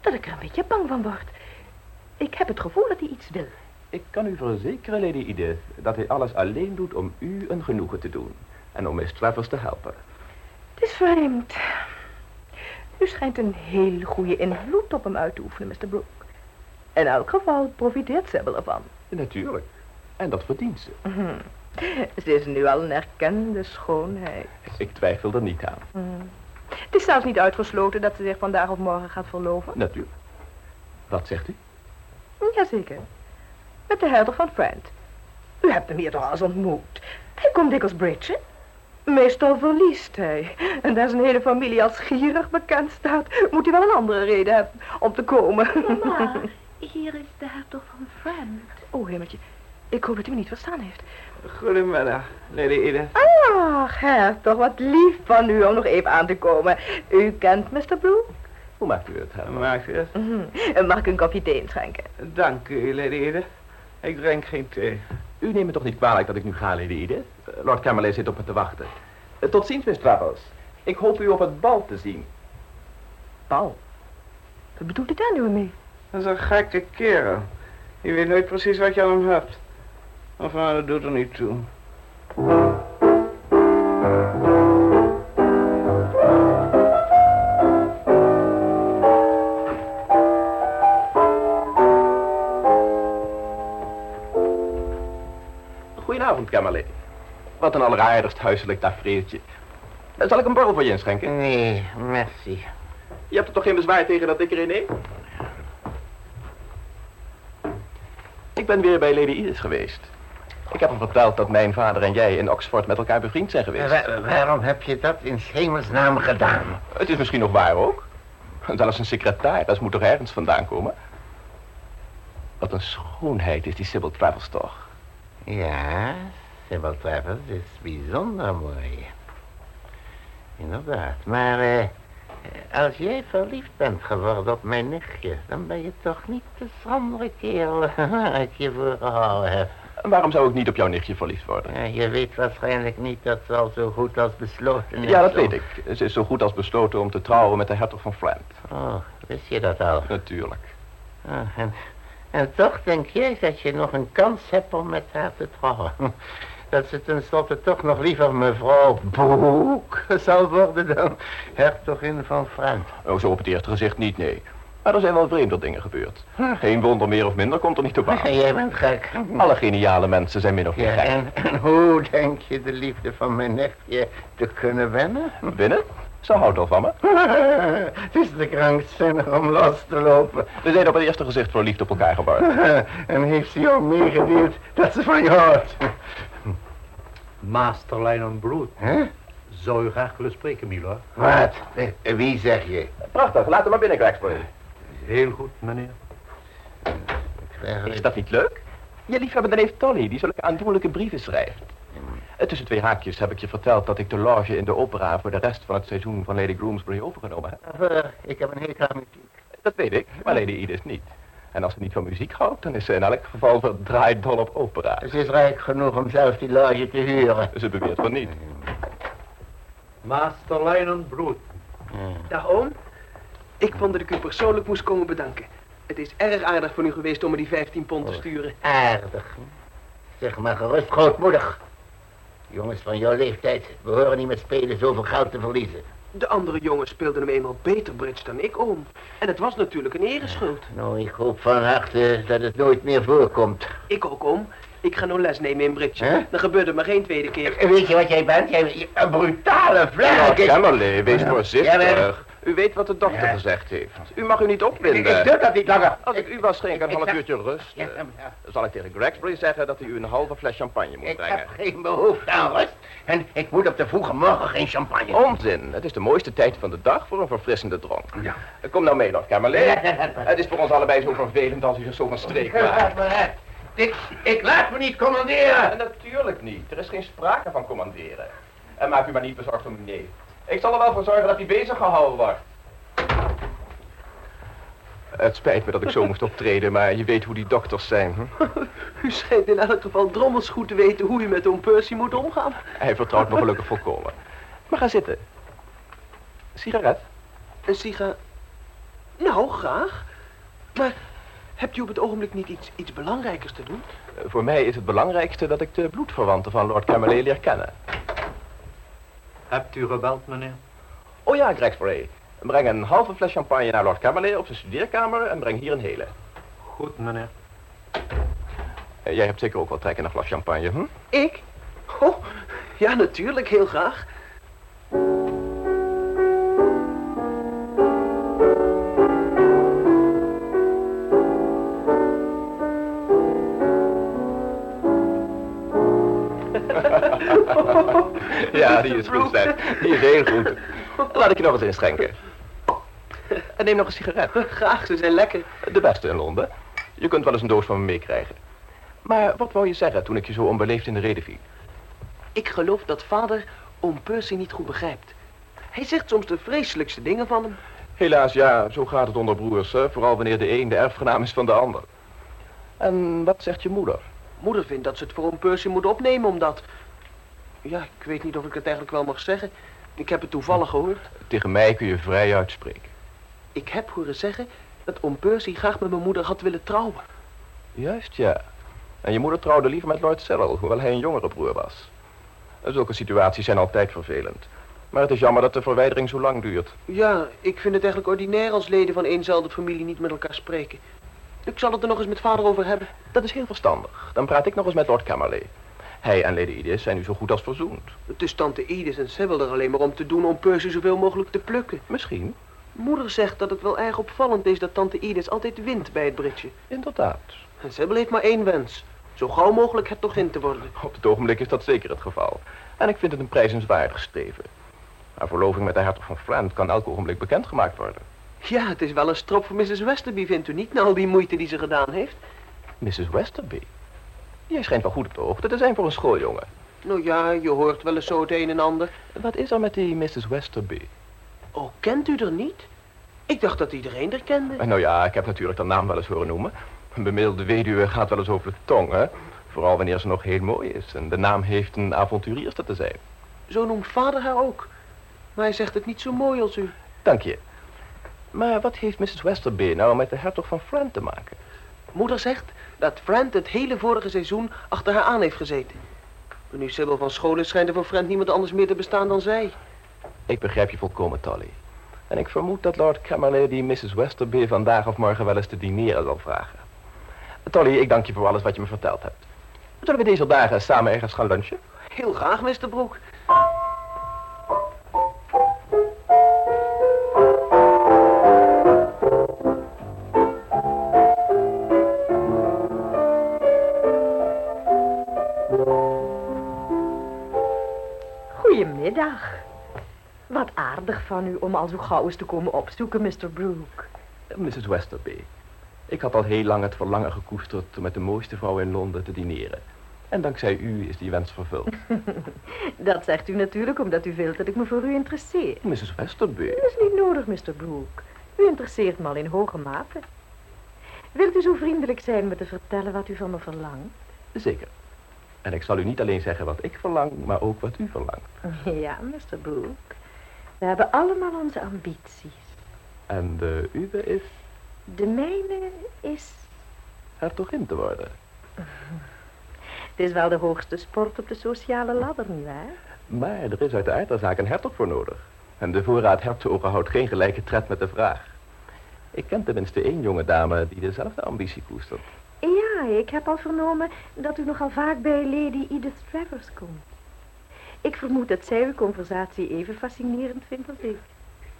dat ik er een beetje bang van word. Ik heb het gevoel dat hij iets wil. Ik kan u verzekeren, Lady Edith, dat hij alles alleen doet om u een genoegen te doen. En om Miss Travers te helpen. Het is vreemd. U schijnt een heel goede invloed op hem uit te oefenen, Mr. Brooke. In elk geval profiteert ze wel ervan. Natuurlijk. En dat verdient ze. Mhm. Ze is nu al een erkende schoonheid. Ik twijfel er niet aan. Mhm. Het is zelfs niet uitgesloten dat ze zich vandaag of morgen gaat verloven. Natuurlijk. Wat zegt u? Jazeker. Met de hertog van Friend. U hebt hem hier toch al eens ontmoet. Hij komt dikwijls bridgen. Meestal verliest hij. En daar zijn hele familie als gierig bekend staat, moet hij wel een andere reden hebben om te komen. Mama, hier is de hertog van Friend. Oh, hemeltje. Ik hoop dat u me niet verstaan heeft. Goedemiddag, Lady Edith. Ach, hertog, wat lief van u om nog even aan te komen. U kent Mr. Brooke? Hoe maakt u het, Herman? Maakt u het? Mhm. Mag ik een kopje thee inschenken? Dank u, Lady Edith. Ik drink geen thee. U neemt me toch niet kwalijk dat ik nu ga, Lady Edith? Eh, Lord Camerley zit op me te wachten. Eh, Tot ziens, Miss Travers. Ik hoop u op het bal te zien. Bal. Wat bedoelt u daar nu mee? Dat is een gekke kerel. Je weet nooit precies wat je aan hem hebt. Of nou, dat doet er niet toe. Camerley. Wat een alleraardigst huiselijk tafereeltje. Zal ik een borrel voor je inschenken? Nee, merci. Je hebt er toch geen bezwaar tegen dat ik erin neem? Ik ben weer bij Lady Edith geweest. Ik heb hem verteld dat mijn vader en jij in Oxford met elkaar bevriend zijn geweest. Wa- waarom heb je dat in hemelsnaam gedaan? Het is misschien nog waar ook. Zelfs een secretaris moet toch ergens vandaan komen? Wat een schoonheid is die Sybil Travers toch? Ja, Sybil Travers is bijzonder mooi. Inderdaad, maar eh, als jij verliefd bent geworden op mijn nichtje, dan ben je toch niet de schrandere kerel ik je voor gehouden heb. En waarom zou ik niet op jouw nichtje verliefd worden? Ja, je weet waarschijnlijk niet dat ze al zo goed als besloten is. Ja, dat om- weet ik. Ze is zo goed als besloten om te trouwen met de hertog van Friend. Oh, wist je dat al? Natuurlijk. Ah, en, en toch denk jij dat je nog een kans hebt om met haar te trouwen. Dat ze tenslotte toch nog liever mevrouw Broek zal worden dan hertogin van Friend. Oh, zo op het eerste gezicht niet, nee. Maar er zijn wel vreemder dingen gebeurd. Geen wonder meer of minder komt er niet op aan. Jij bent gek. Alle geniale mensen zijn min of meer Ja, gek. en, en hoe denk je de liefde van mijn nichtje te kunnen wennen? Binnen? Ze houdt al van me. Het is te krankzinnig om los te lopen. We zijn op het eerste gezicht verliefd op elkaar geworden. En heeft ze jou meegedeeld dat ze van je houdt? Master Lionel Brood. Hè? Zou u graag willen spreken, Milord? Wat? Eh, Wie zeg je? Prachtig, laat hem maar binnen, Cracksbury. Heel goed, meneer. Is dat niet leuk? Je liefhebbende neef Tolly, die zulke aandoenlijke brieven schrijft. Tussen twee haakjes heb ik je verteld dat ik de loge in de opera voor de rest van het seizoen van Lady Groomsbury overgenomen heb. Eh, Ik heb een hekel aan muziek. Dat weet ik, maar Lady Edith niet. En als ze niet van muziek houdt, dan is ze in elk geval verdraaid dol op opera. Ze is rijk genoeg om zelf die loge te huren. Ze beweert van niet. Master Lionel Brood. Dag oom. Ik vond dat ik u persoonlijk moest komen bedanken. Het is erg aardig van u geweest om me die 15 pond te sturen. Aardig. Zeg maar gerust grootmoedig. Jongens van jouw leeftijd behoren niet met spelen zoveel geld te verliezen. De andere jongens speelden hem eenmaal beter bridge dan ik, oom. En het was natuurlijk een ereschuld. Nou, ik hoop van harte dat het nooit meer voorkomt. Ik ook, oom. Ik ga nou les nemen in bridge. Dan gebeurt het maar geen tweede keer. En Weet je wat jij bent? Jij bent een brutale vlek. Camerley, wees Ja, voorzichtig. maar- U weet wat de dokter gezegd heeft. U mag u niet Ik, opwinden. ik durf dat niet langer. Als ik u was, ik een ik half uurtje rust. Zal ik tegen Gregsbury zeggen dat hij u een halve fles champagne moet Ik brengen. heb geen behoefte aan rust. En ik moet op de vroege morgen geen champagne. Onzin. Het is de mooiste tijd van de dag voor een verfrissende dronk. Ja. Kom nou mee, Lord ja. Het is voor ons allebei zo vervelend als u zich zo van streek maakt. Ik, ik laat me niet commanderen. En natuurlijk niet. Er is geen sprake van commanderen. En maak u maar niet bezorgd om uw neef. Ik zal er wel voor zorgen dat hij bezig gehouden wordt. Het spijt me dat ik zo moest optreden, maar je weet hoe die dokters zijn. Hm? U schijnt in elk geval drommels goed te weten hoe u met oom Percy moet omgaan. Hij vertrouwt me gelukkig volkomen. Maar ga zitten. Sigaret? Een siga... Nou, graag. Maar hebt u op het ogenblik niet iets, iets belangrijkers te doen? Voor mij is het belangrijkste dat ik de bloedverwanten van Lord Camerley leer kennen. Hebt u gebeld, meneer? Oh ja, Gregsbury. Breng een halve fles champagne naar Lord Camerley op zijn studeerkamer en breng hier een hele. Goed, meneer. Eh, Jij hebt zeker ook wel trek in een glas champagne, hm? Ik? Oh, ja, natuurlijk, heel graag. Ja, die is goed, Seth. Die is heel goed. Laat ik je nog eens inschenken. En neem nog een sigaret. Graag, ze zijn lekker. De beste in Londen. Je kunt wel eens een doos van me meekrijgen. Maar wat wou je zeggen toen ik je zo onbeleefd in de reden viel? Ik geloof dat vader oom Percy niet goed begrijpt. Hij zegt soms de vreselijkste dingen van hem. Helaas, ja, zo gaat het onder broers, hè? vooral wanneer de een de erfgenaam is van de ander. En wat zegt je moeder? Moeder vindt dat ze het voor oom Percy moet opnemen, omdat... Ja, ik weet niet of ik het eigenlijk wel mag zeggen. Ik heb het toevallig gehoord. Tegen mij kun je vrij uitspreken. Ik heb horen zeggen dat oom Percy graag met mijn moeder had willen trouwen. Juist, ja. En je moeder trouwde liever met Lord Cyril, hoewel hij een jongere broer was. Zulke situaties zijn altijd vervelend. Maar het is jammer dat de verwijdering zo lang duurt. Ja, ik vind het eigenlijk ordinair als leden van eenzelfde familie niet met elkaar spreken. Ik zal het er nog eens met vader over hebben. Dat is heel verstandig. Dan praat ik nog eens met Lord Camerley. Hij en Lady Edith zijn nu zo goed als verzoend. Het is tante Edith en Sybil er alleen maar om te doen om Percy zoveel mogelijk te plukken. Misschien. Moeder zegt dat het wel erg opvallend is dat tante Edith altijd wint bij het bridge. Inderdaad. En Sybil heeft maar één wens. Zo gauw mogelijk hertogin te worden. Op het ogenblik is dat zeker het geval. En ik vind het een prijzenswaardig streven. Haar verloving met de hertog van Flint kan elk ogenblik bekendgemaakt worden. Ja, het is wel een strop voor Mrs. Westerby, vindt u niet? Na al die moeite die ze gedaan heeft. Mrs. Westerby? Jij schijnt wel goed op de hoogte te zijn voor een schooljongen. Nou ja, je hoort wel eens zo het een en ander. Wat is er met die Mrs. Westerby? Oh, kent u er niet? Ik dacht dat iedereen er kende. Eh, Nou ja, ik heb natuurlijk de naam wel eens horen noemen. Een bemiddelde weduwe gaat wel eens over de tong, hè? Vooral wanneer ze nog heel mooi is en de naam heeft een avonturierster te zijn. Zo noemt vader haar ook. Maar hij zegt het niet zo mooi als u. Dank je. Maar wat heeft Mrs. Westerby nou met de hertog van Flint te maken? Moeder zegt dat Friend het hele vorige seizoen achter haar aan heeft gezeten. Maar nu Sybil van school is, schijnt er voor Friend niemand anders meer te bestaan dan zij. Ik begrijp je volkomen, Tolly. En ik vermoed dat Lord Camerley die Mrs. Westerby vandaag of morgen wel eens te dineren zal vragen. Tolly, ik dank je voor alles wat je me verteld hebt. Zullen we deze dagen samen ergens gaan lunchen? Heel graag, Mr. Broek. Goedemiddag. Wat aardig van u om al zo gauw eens te komen opzoeken, Mr. Brooke. Mrs. Westerby, ik had al heel lang het verlangen gekoesterd om met de mooiste vrouw in Londen te dineren. En dankzij u is die wens vervuld. Dat zegt u natuurlijk omdat u wilt dat ik me voor u interesseer. Mrs. Westerby, Dat is niet nodig, Mr. Brooke. U interesseert me al in hoge mate. Wilt u zo vriendelijk zijn me te vertellen wat u van me verlangt? zeker. En ik zal u niet alleen zeggen wat ik verlang, maar ook wat u verlangt. Ja, Mr. Brooke. We hebben allemaal onze ambities. En de uwe is De mijne is... hertogin te worden. Het is wel de hoogste sport op de sociale ladder, nietwaar? Maar er is uit de uiterzaak een hertog voor nodig. En de voorraad hertogen houdt geen gelijke tred met de vraag. Ik ken tenminste één jonge dame die dezelfde ambitie koestert. Ik heb al vernomen dat u nogal vaak bij Lady Edith Travers komt. Ik vermoed dat zij uw conversatie even fascinerend vindt als ik.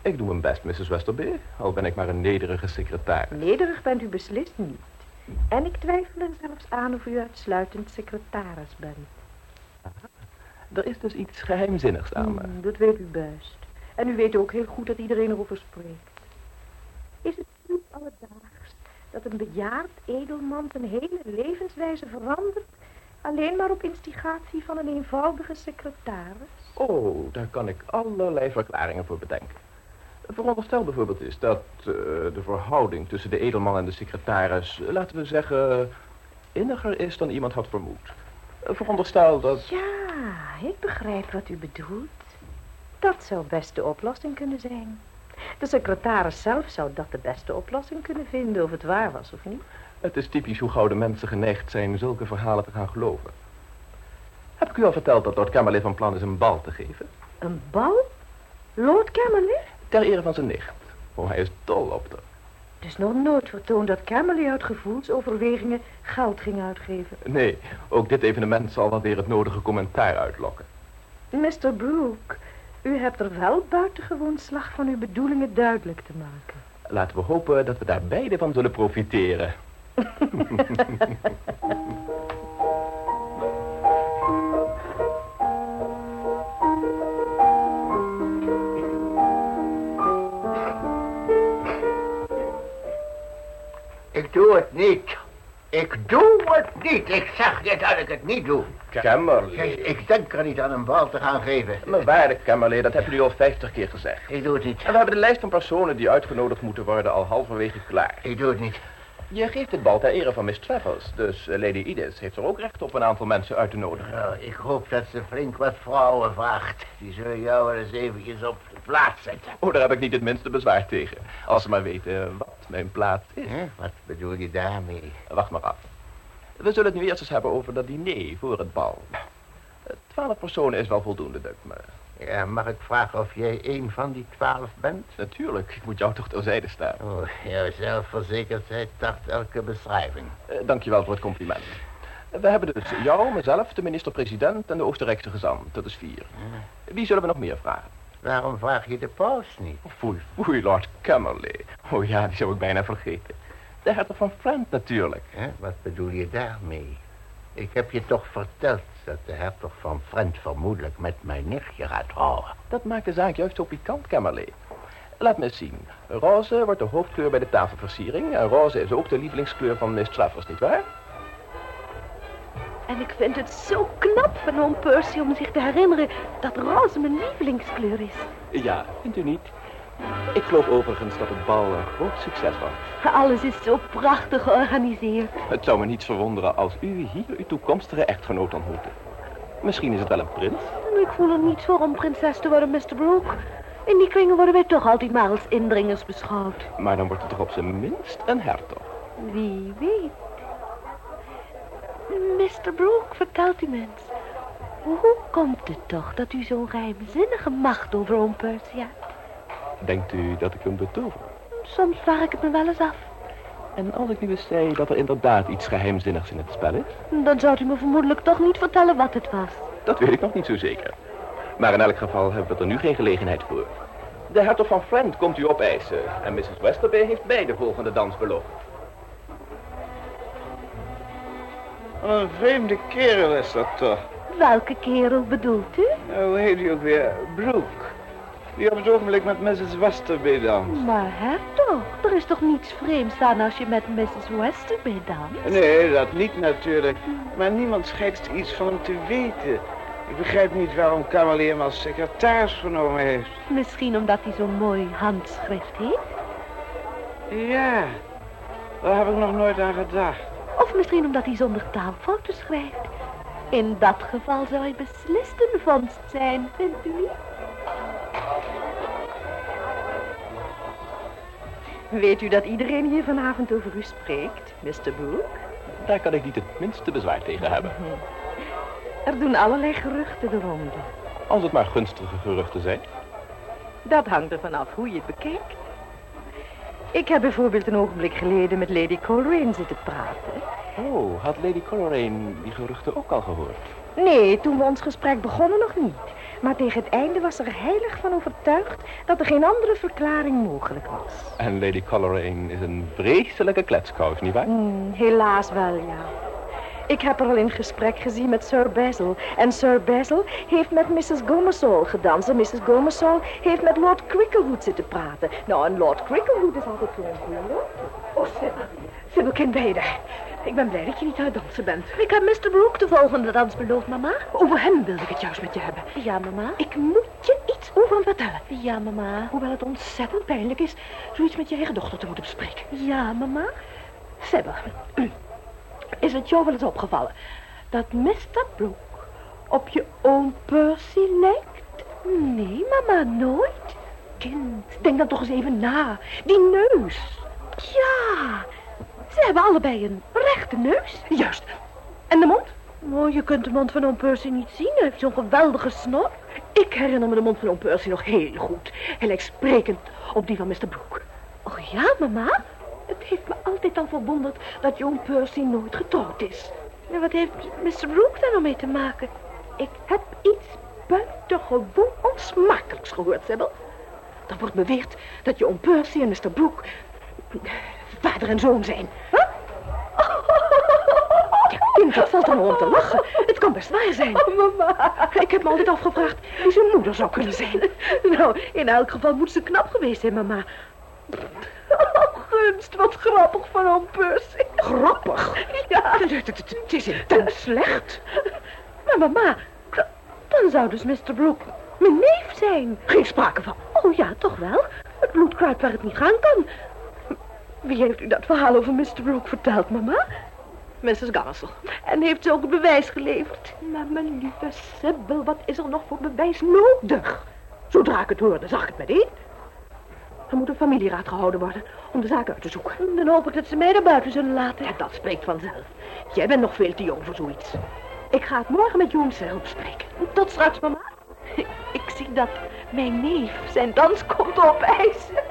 Ik doe mijn best, Mrs. Westerby. Al ben ik maar een nederige secretaris. Nederig bent u beslist niet. En ik twijfel er zelfs aan of u uitsluitend secretaris bent. Er is dus iets geheimzinnigs aan me. Hmm, dat weet u best. En u weet ook heel goed dat iedereen erover spreekt. Is het dat een bejaard edelman zijn hele levenswijze verandert... alleen maar op instigatie van een eenvoudige secretaris? Oh, daar kan ik allerlei verklaringen voor bedenken. Veronderstel bijvoorbeeld is dat eh, de verhouding tussen de edelman en de secretaris, eh, laten we zeggen, inniger is dan iemand had vermoed. Eh, Veronderstel dat... Ja, ik begrijp wat u bedoelt. Dat zou best de oplossing kunnen zijn. De secretaris zelf zou dat de beste oplossing kunnen vinden, of het waar was of niet. Het is typisch hoe gouden mensen geneigd zijn zulke verhalen te gaan geloven. Heb ik u al verteld dat Lord Camerley van plan is een bal te geven? Een bal? Lord Camerley? Ter ere van zijn nicht. Oh, hij is dol op haar. Het is nog nooit vertoond dat Camerley uit gevoelsoverwegingen geld ging uitgeven. Nee, ook dit evenement zal wel weer het nodige commentaar uitlokken. Mr. Brooke, u hebt er wel buitengewoon slag van uw bedoelingen duidelijk te maken. Laten we hopen dat we daar beide van zullen profiteren. Ik doe het niet. Ik doe het niet. Ik zeg je dat ik het niet doe. Camerley. Ik denk er niet aan een bal te gaan geven. Mijn waarde Camerley, dat heb je nu al vijftig keer gezegd. Ik doe het niet. En we hebben de lijst van personen die uitgenodigd moeten worden al halverwege klaar. Ik doe het niet. Je geeft dit bal ter ere van Miss Travers, dus eh, Lady Edith heeft er ook recht op een aantal mensen uit te nodigen. Nou, ik hoop dat ze flink wat vrouwen vraagt. Die zullen jou wel eens eventjes op de plaats zetten. Oh, daar heb ik niet het minste bezwaar tegen. Als ze maar weten wat mijn plaats is. Wat bedoel je daarmee? Wacht maar af. We zullen het nu eerst eens hebben over dat diner voor het bal. Eh, Twaalf personen is wel voldoende, me. Ja, mag ik vragen of jij een van die twaalf bent? Natuurlijk, ik moet jou toch terzijde staan. Oh, jouw zelfverzekerdheid tacht elke beschrijving. Uh, dankjewel voor het compliment. We hebben dus jou, mezelf, de minister-president en de Oostenrijkse gezant. Dat is vier. Wie zullen we nog meer vragen? Waarom vraag je de paus niet? Oh, foei, foei, Lord Camerley. Oh ja, die zou ik bijna vergeten. De hertog van Friend natuurlijk. Wat bedoel je daarmee? Ik heb je toch verteld dat de hertog van Friend vermoedelijk met mijn nichtje gaat trouwen. Dat maakt de zaak juist zo pikant, Camerley. Laat me eens zien. Roze wordt de hoofdkleur bij de tafelversiering. En roze is ook de lievelingskleur van Miss Travers, nietwaar? En ik vind het zo knap van oom Percy om zich te herinneren dat roze mijn lievelingskleur is. Ja, vindt u niet? Ik geloof overigens dat het bal een groot succes was. Alles is zo prachtig georganiseerd. Het zou me niets verwonderen als u hier uw toekomstige echtgenoot ontmoette. Misschien is het wel een prins. Ik voel er niets voor om prinses te worden, Mr. Brooke. In die kringen worden wij toch altijd maar als indringers beschouwd. Maar dan wordt het toch op zijn minst een hertog. Wie weet. Mr. Brooke, vertelt u me eens. Hoe komt het toch dat u zo'n geheimzinnige macht over oom Percy hebt? Denkt u dat ik hem betover? Soms vraag ik het me wel eens af. En als ik nu eens zei dat er inderdaad iets geheimzinnigs in het spel is? Dan zou u me vermoedelijk toch niet vertellen wat het was. Dat weet ik nog niet zo zeker. Maar in elk geval hebben we er nu geen gelegenheid voor. De hertog van Friend komt u opeisen. En Mrs. Westerby heeft bij de volgende dans beloofd. Een vreemde kerel is dat toch? Welke kerel bedoelt u? Nou, hoe heet hij ook weer? Brooke. Die op het ogenblik met Mrs. Westerby danst. Maar hertog, er is toch niets vreemds aan als je met Mrs. Westerby danst? Nee, dat niet natuurlijk. Maar niemand schijnt iets van hem te weten. Ik begrijp niet waarom Cavalier hem als secretaris vernomen heeft. Misschien omdat hij zo'n mooi handschrift heeft? Ja, daar heb ik nog nooit aan gedacht. Of misschien omdat hij zonder taalfouten schrijft. In dat geval zou hij beslist een vondst zijn, vindt u niet? Weet u dat iedereen hier vanavond over u spreekt, Mr. Brooke? Daar kan ik niet het minste bezwaar tegen hebben. Er doen allerlei geruchten de ronde. Als het maar gunstige geruchten zijn. Dat hangt er vanaf hoe je het bekijkt. Ik heb bijvoorbeeld een ogenblik geleden met Lady Coleraine zitten praten. Oh, had Lady Coleraine die geruchten ook al gehoord? Nee, toen we ons gesprek begonnen nog niet. Maar tegen het einde was er heilig van overtuigd dat er geen andere verklaring mogelijk was. En Lady Coleraine is een vreselijke kletskous, nietwaar? Hmm, helaas wel, ja. Ik heb haar al in gesprek gezien met Sir Basil. En Sir Basil heeft met Mrs. Gomersall gedanst. En Mrs. Gomersall heeft met Lord Cricklewood zitten praten. Nou, en Lord Cricklewood is altijd zo'n goeie. Oh, Sybil. Sybil, kind beide. Ik ben blij dat je niet aan het dansen bent. Ik heb Mr. Brooke de volgende dans beloofd, mama. Over hem wilde ik het juist met je hebben. Ja, mama. Ik moet je iets over hem vertellen. Ja, mama. Hoewel het ontzettend pijnlijk is zoiets met je eigen dochter te moeten bespreken. Ja, mama. Sybil, is het jou wel eens opgevallen dat Mr. Brooke op je oom Percy lijkt? Nee, mama, nooit. Kind, denk dan toch eens even na. Die neus. Ja, ze hebben allebei een rechte neus. Juist. En de mond? Oh, je kunt de mond van oom Percy niet zien. Hij heeft zo'n geweldige snor. Ik herinner me de mond van oom Percy nog heel goed. Hij lijkt sprekend op die van Mr. Brooke. Oh ja, mama? Het heeft me altijd al verwonderd dat oom Percy nooit getrouwd is. En wat heeft Mr. Brooke daar nou mee te maken? Ik heb iets buitengewoon onsmakelijks gehoord, Sybil. Er wordt beweerd dat je oom Percy en Mr. Brooke vader en zoon zijn. Huh? Ja, kind, dat valt er nou om te lachen. Het kan best waar zijn. Oh, mama. Ik heb me altijd afgevraagd wie zijn moeder zou kunnen zijn. Nou, in elk geval moet ze knap geweest zijn, mama. Oh, gunst, wat grappig van oom Percy. Grappig? Ja. Het, het, het, het is intens slecht. Maar mama, dan zou dus Mr. Brooke mijn neef zijn. Geen sprake van. Oh ja, toch wel. Het bloed kruipt waar het niet gaan kan. Wie heeft u dat verhaal over Mr. Brooke verteld, mama? Mrs. Gansel. En heeft ze ook het bewijs geleverd? Maar mijn lieve Sybil, wat is er nog voor bewijs nodig? Zodra ik het hoorde, zag ik het meteen. Er moet een familieraad gehouden worden om de zaak uit te zoeken. Dan hoop ik dat ze mij naar buiten zullen laten. Ja, dat spreekt vanzelf. Jij bent nog veel te jong voor zoiets. Ik ga het morgen met Joan zelf bespreken. Tot straks, mama. Ik zie dat mijn neef zijn dans komt opeisen.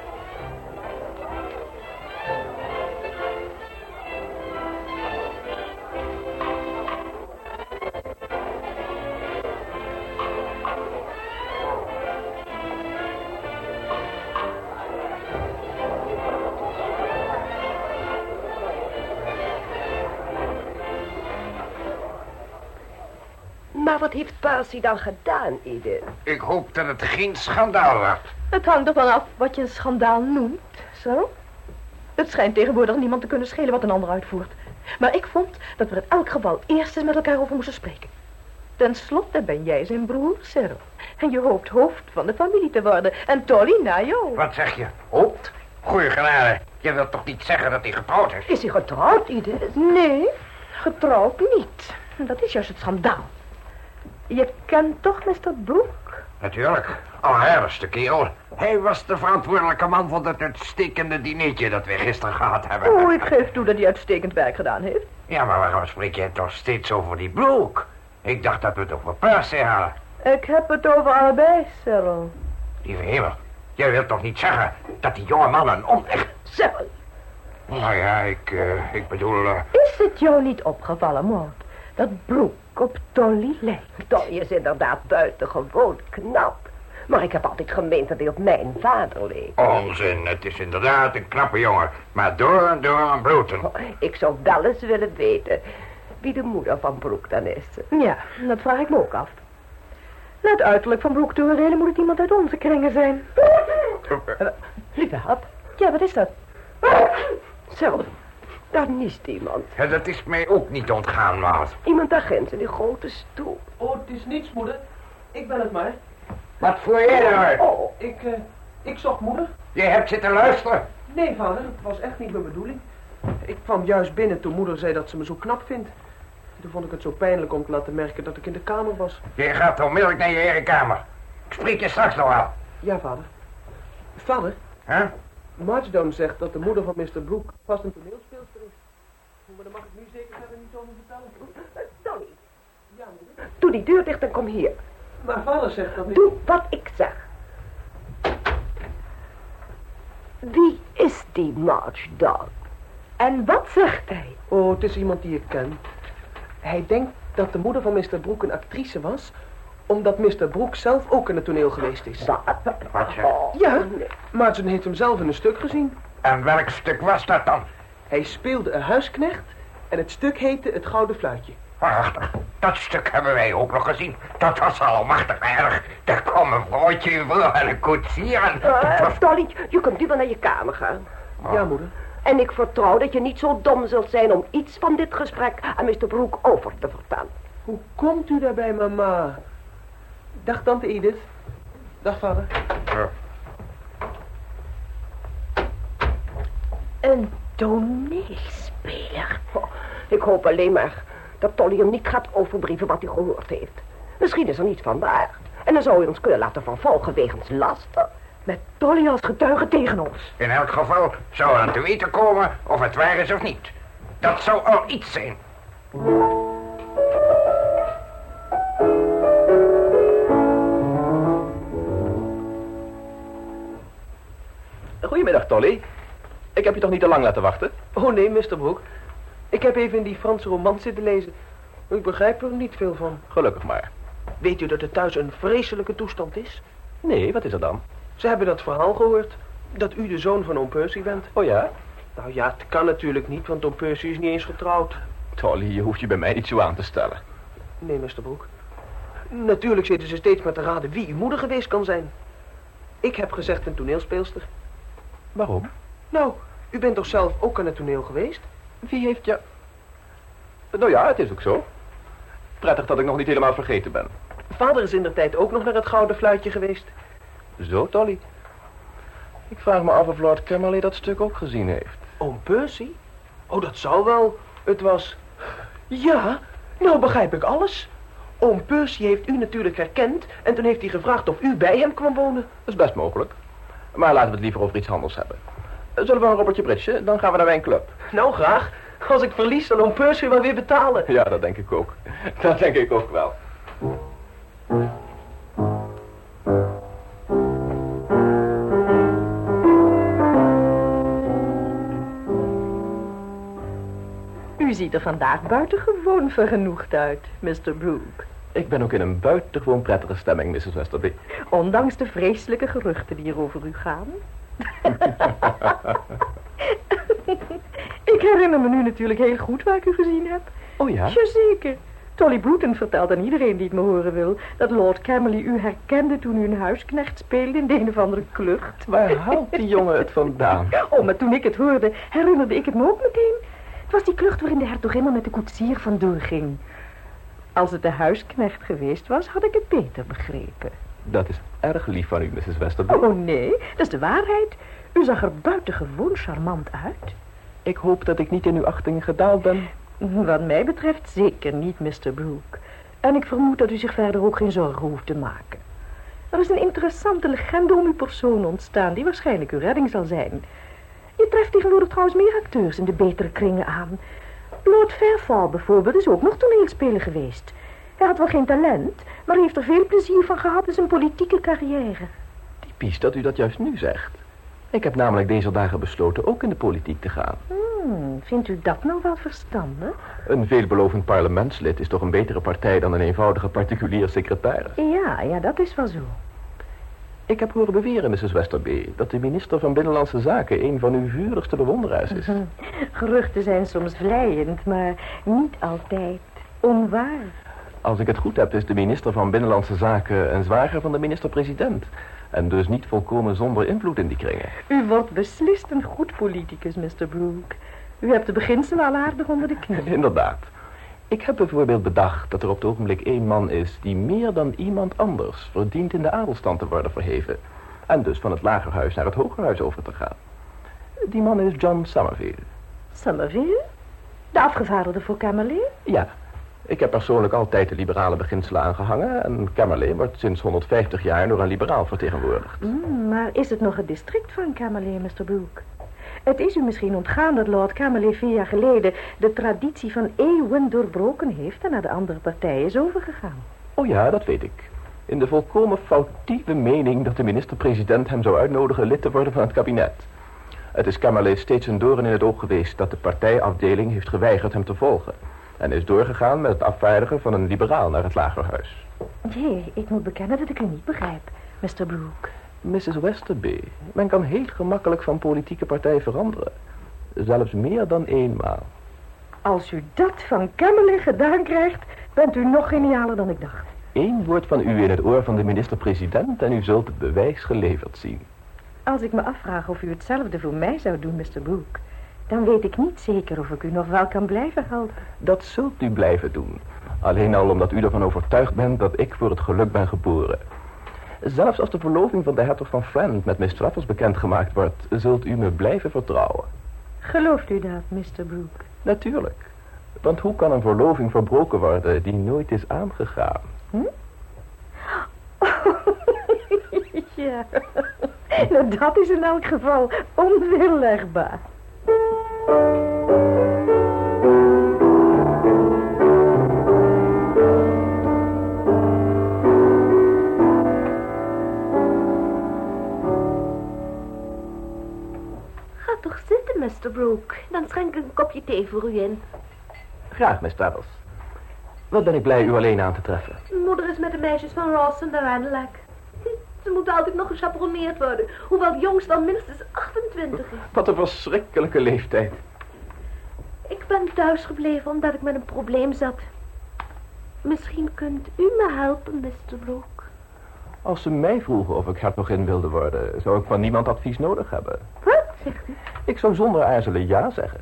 Maar wat heeft Percy dan gedaan, Edith? Ik hoop dat het geen schandaal wordt. Het hangt ervan af wat je een schandaal noemt, zo. Het schijnt tegenwoordig niemand te kunnen schelen wat een ander uitvoert. Maar ik vond dat we in elk geval eerst eens met elkaar over moesten spreken. Ten slotte ben jij zijn broer, Cyril. En je hoopt hoofd van de familie te worden. En Tolly na jou. Wat zeg je? Hoopt? Goeie genade. Je wilt toch niet zeggen dat hij getrouwd is? Is hij getrouwd, Edith? Nee, getrouwd niet. Dat is juist het schandaal. Je kent toch Mr. Brooke? Natuurlijk. Allerergste kerel. Hij was de verantwoordelijke man voor dat uitstekende dinertje dat we gisteren gehad hebben. Oh, ik geef toe dat hij uitstekend werk gedaan heeft. Ja, maar waarom spreek jij toch steeds over die Brooke? Ik dacht dat we het over Percy hadden. Ik heb het over allebei, Cyril. Lieve hemel. Jij wilt toch niet zeggen dat die jonge man een onecht... Cyril. Nou ja, ik, uh, ik bedoel... Uh... Is het jou niet opgevallen, Maud, dat Brooke op Dolly lijkt? Dolly is inderdaad buitengewoon knap. Maar ik heb altijd gemeend dat hij op mijn vader leek. Onzin, het is inderdaad een knappe jongen. Maar door en door een bloten. Oh, ik zou wel eens willen weten wie de moeder van Brooke dan is. Ja, dat vraag ik me ook af. Net uiterlijk van Brooke te oordelen moet het iemand uit onze kringen zijn. Uh, lieve hap. Ja, wat is dat? Zo, daar niest iemand. Ja, dat is mij ook niet ontgaan, maat. Iemand daar ginds in die grote stoel. Oh, het is niets, moeder. Ik ben het maar. Wat voer jij eruit? Oh, ik, uh, ik zocht moeder. Je hebt zitten luisteren? Nee, vader, het was echt niet mijn bedoeling. Ik kwam juist binnen toen moeder zei dat ze me zo knap vindt. Toen vond ik het zo pijnlijk om te laten merken dat ik in de kamer was. Je gaat onmiddellijk naar je eigen kamer. Ik spreek je straks nog wel. Ja, vader. Vader? Huh? Marchdown zegt dat de moeder van Mr. Brooke vast een. Maar daar mag ik nu zeker verder niet over vertellen. Dolly. Ja, moeder. Doe die deur dicht en kom hier. Maar vader zegt dat ik... Doe wat ik zeg. Wie is die Marchdown? En wat zegt hij? Oh, het is iemand die ik ken. Hij denkt dat de moeder van Mr. Brooke een actrice was... Omdat Mr. Brooks zelf ook in het toneel geweest is. Wat zeg? Ja, Maarten heeft hem zelf in een stuk gezien. En welk stuk was dat dan? Hij speelde een huisknecht en het stuk heette Het Gouden Fluitje. Prachtig. Dat stuk hebben wij ook nog gezien. Dat was almachtig erg. Daar kwam een broodje in voor en een koetsier. En... Uh, Dolly, je kunt nu wel naar je kamer gaan. Ja, moeder. En ik vertrouw dat je niet zo dom zult zijn om iets van dit gesprek aan Mr. Broek over te vertellen. Hoe komt u daarbij, mama? Dag, tante Edith. Dag, vader. Ja. Een toneelspeler. Oh, ik hoop alleen maar dat Tolly hem niet gaat overbrieven wat hij gehoord heeft. Misschien is er niets van waar. En dan zou hij ons kunnen laten vervolgen wegens lasten. Met Tolly als getuige tegen ons. In elk geval zou er aan te weten komen of het waar is of niet. Dat zou al iets zijn. Goedemiddag, Tolly. Ik heb je toch niet te lang laten wachten? Oh nee, Mr. Broek. Ik heb even in die Franse roman zitten lezen. Ik begrijp er niet veel van. Gelukkig maar. Weet u dat het thuis een vreselijke toestand is? Nee, wat is er dan? Ze hebben dat verhaal gehoord. Dat u de zoon van oom Percy bent. Oh ja? Nou ja, het kan natuurlijk niet, want oom Percy is niet eens getrouwd. Tolly, je hoeft je bij mij niet zo aan te stellen. Nee, Mr. Broek. Natuurlijk zitten ze steeds met te raden wie uw moeder geweest kan zijn. Ik heb gezegd een toneelspeelster. Waarom? Nou, u bent toch zelf ook aan het toneel geweest? Wie heeft je... Nou ja, het is ook zo. Prettig dat ik nog niet helemaal vergeten ben. Vader is in de tijd ook nog naar het Gouden Fluitje geweest. Zo, Tolly. Ik vraag me af of Lord Camerley dat stuk ook gezien heeft. Oom Percy? Oh, dat zou wel. Het was... Ja, nou begrijp ik alles. Oom Percy heeft u natuurlijk herkend... en toen heeft hij gevraagd of u bij hem kwam wonen. Dat is best mogelijk. Maar laten we het liever over iets anders hebben. Zullen we een robbertje britsen? Dan gaan we naar mijn club. Nou, graag. Als ik verlies, dan oom Percy wel weer betalen. Ja, dat denk ik ook. Dat denk ik ook wel. U ziet er vandaag buitengewoon vergenoegd uit, Mr. Brooke. Ik ben ook in een buitengewoon prettige stemming, Mrs. Westerby. Ondanks de vreselijke geruchten die er over u gaan. ik herinner me nu natuurlijk heel goed waar ik u gezien heb. Oh ja? Jazeker. Tolly Bruton vertelt aan iedereen die het me horen wil... dat Lord Camerley u herkende toen u een huisknecht speelde in de een of andere klucht. Waar haalt die jongen het vandaan? Oh, maar toen ik het hoorde, herinnerde ik het me ook meteen. Het was die klucht waarin de hertogin met de koetsier vandoor ging. Als het de huisknecht geweest was, had ik het beter begrepen. Dat is erg lief van u, Mrs. Westerby. Oh nee, dat is de waarheid. U zag er buitengewoon charmant uit. Ik hoop dat ik niet in uw achting gedaald ben. Wat mij betreft zeker niet, Mr. Brooke. En ik vermoed dat u zich verder ook geen zorgen hoeft te maken. Er is een interessante legende om uw persoon ontstaan... die waarschijnlijk uw redding zal zijn. Je treft tegenwoordig trouwens meer acteurs in de betere kringen aan. Lord Fairfall bijvoorbeeld is ook nog toneelspeler geweest. Hij had wel geen talent, maar heeft er veel plezier van gehad in zijn politieke carrière. Typisch dat u dat juist nu zegt. Ik heb namelijk deze dagen besloten ook in de politiek te gaan. Hmm, vindt u dat nou wel verstandig? Een veelbelovend parlementslid is toch een betere partij dan een eenvoudige particulier secretaris? Ja, ja, dat is wel zo. Ik heb horen beweren, Mrs. Westerby, dat de minister van Binnenlandse Zaken een van uw vurigste bewonderaars is. Geruchten zijn soms vlijend, maar niet altijd onwaar. Als ik het goed heb, is de minister van Binnenlandse Zaken een zwager van de minister-president. En dus niet volkomen zonder invloed in die kringen. U wordt beslist een goed politicus, Mr. Brooke. U hebt de beginselen al aardig onder de knie. Inderdaad. Ik heb bijvoorbeeld bedacht dat er op het ogenblik één man is... die meer dan iemand anders verdient in de adelstand te worden verheven. En dus van het lagerhuis naar het hogerhuis over te gaan. Die man is John Somerville. Somerville? De afgevaardigde voor Camerley? Ja. Ik heb persoonlijk altijd de liberale beginselen aangehangen... en Camerley wordt sinds 150 jaar door een liberaal vertegenwoordigd. Mm, maar is het nog het district van Camerley, Mr. Brooke? Het is u misschien ontgaan dat Lord Camerley vier jaar geleden... de traditie van eeuwen doorbroken heeft... en naar de andere partij is overgegaan. Oh ja, dat weet ik. In de volkomen foutieve mening dat de minister-president hem zou uitnodigen lid te worden van het kabinet. Het is Camerley steeds een doorn in het oog geweest dat de partijafdeling heeft geweigerd hem te volgen. En is doorgegaan met het afvaardigen van een liberaal naar het lagerhuis. Jee, ik moet bekennen dat ik u niet begrijp, Mr. Brooke. Mrs. Westerby, men kan heel gemakkelijk van politieke partij veranderen. Zelfs meer dan eenmaal. Als u dat van Camerley gedaan krijgt, bent u nog genialer dan ik dacht. Eén woord van u in het oor van de minister-president en u zult het bewijs geleverd zien. Als ik me afvraag of u hetzelfde voor mij zou doen, Mr. Brooke, dan weet ik niet zeker of ik u nog wel kan blijven helpen. Dat zult u blijven doen. Alleen al omdat u ervan overtuigd bent dat ik voor het geluk ben geboren. Zelfs als de verloving van de hertog van Friend met Miss Travers bekendgemaakt wordt, zult u me blijven vertrouwen. Gelooft u dat, Mr. Brooke? Natuurlijk. Want hoe kan een verloving verbroken worden die nooit is aangegaan? Hm? ja, nou, dat is in elk geval onweerlegbaar. Ga toch zitten, Mr. Brooke. Dan schenk ik een kopje thee voor u in. Graag, Miss Travers. Wat ben ik blij u alleen aan te treffen. Moeder is met de meisjes van Ross en de Ranelagh. Ze moeten altijd nog gechaperoneerd worden, hoewel de jongste al minstens 28 is. Wat een verschrikkelijke leeftijd. Ik ben thuis gebleven omdat ik met een probleem zat. Misschien kunt u me helpen, Mr. Brooke. Als ze mij vroegen of ik hertogin wilde worden, zou ik van niemand advies nodig hebben. Wat zegt u? Ik zou zonder aarzelen ja zeggen.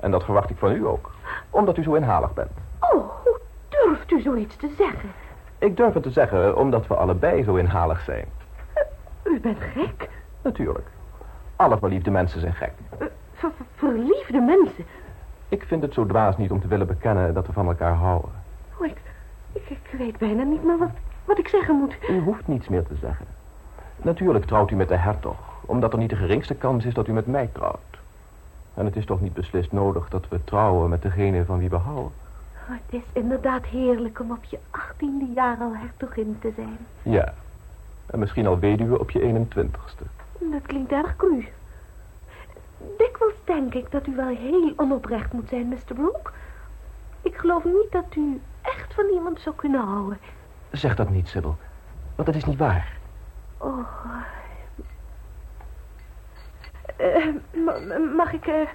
En dat verwacht ik van u ook, omdat u zo inhalig bent. Oh, hoe durft u zoiets te zeggen? Ik durf het te zeggen omdat we allebei zo inhalig zijn. U bent gek. Natuurlijk. Alle verliefde mensen zijn gek. Ver- ver- verliefde mensen. Ik vind het zo dwaas niet om te willen bekennen dat we van elkaar houden. Oh, ik, ik, ik weet bijna niet meer wat, wat ik zeggen moet. U hoeft niets meer te zeggen. Natuurlijk trouwt u met de hertog, omdat er niet de geringste kans is dat u met mij trouwt. En het is toch niet beslist nodig dat we trouwen met degene van wie we houden. Oh, het is inderdaad heerlijk om op je achttiende jaar al hertogin te zijn. Ja. En misschien al weduwe op je 21ste. Dat klinkt erg cru. Dikwijls denk ik dat u wel heel onoprecht moet zijn, Mr. Brooke. Ik geloof niet dat u echt van iemand zou kunnen houden. Zeg dat niet, Sybil. Want het is niet waar. Oh. Eh, ma- mag ik, eh,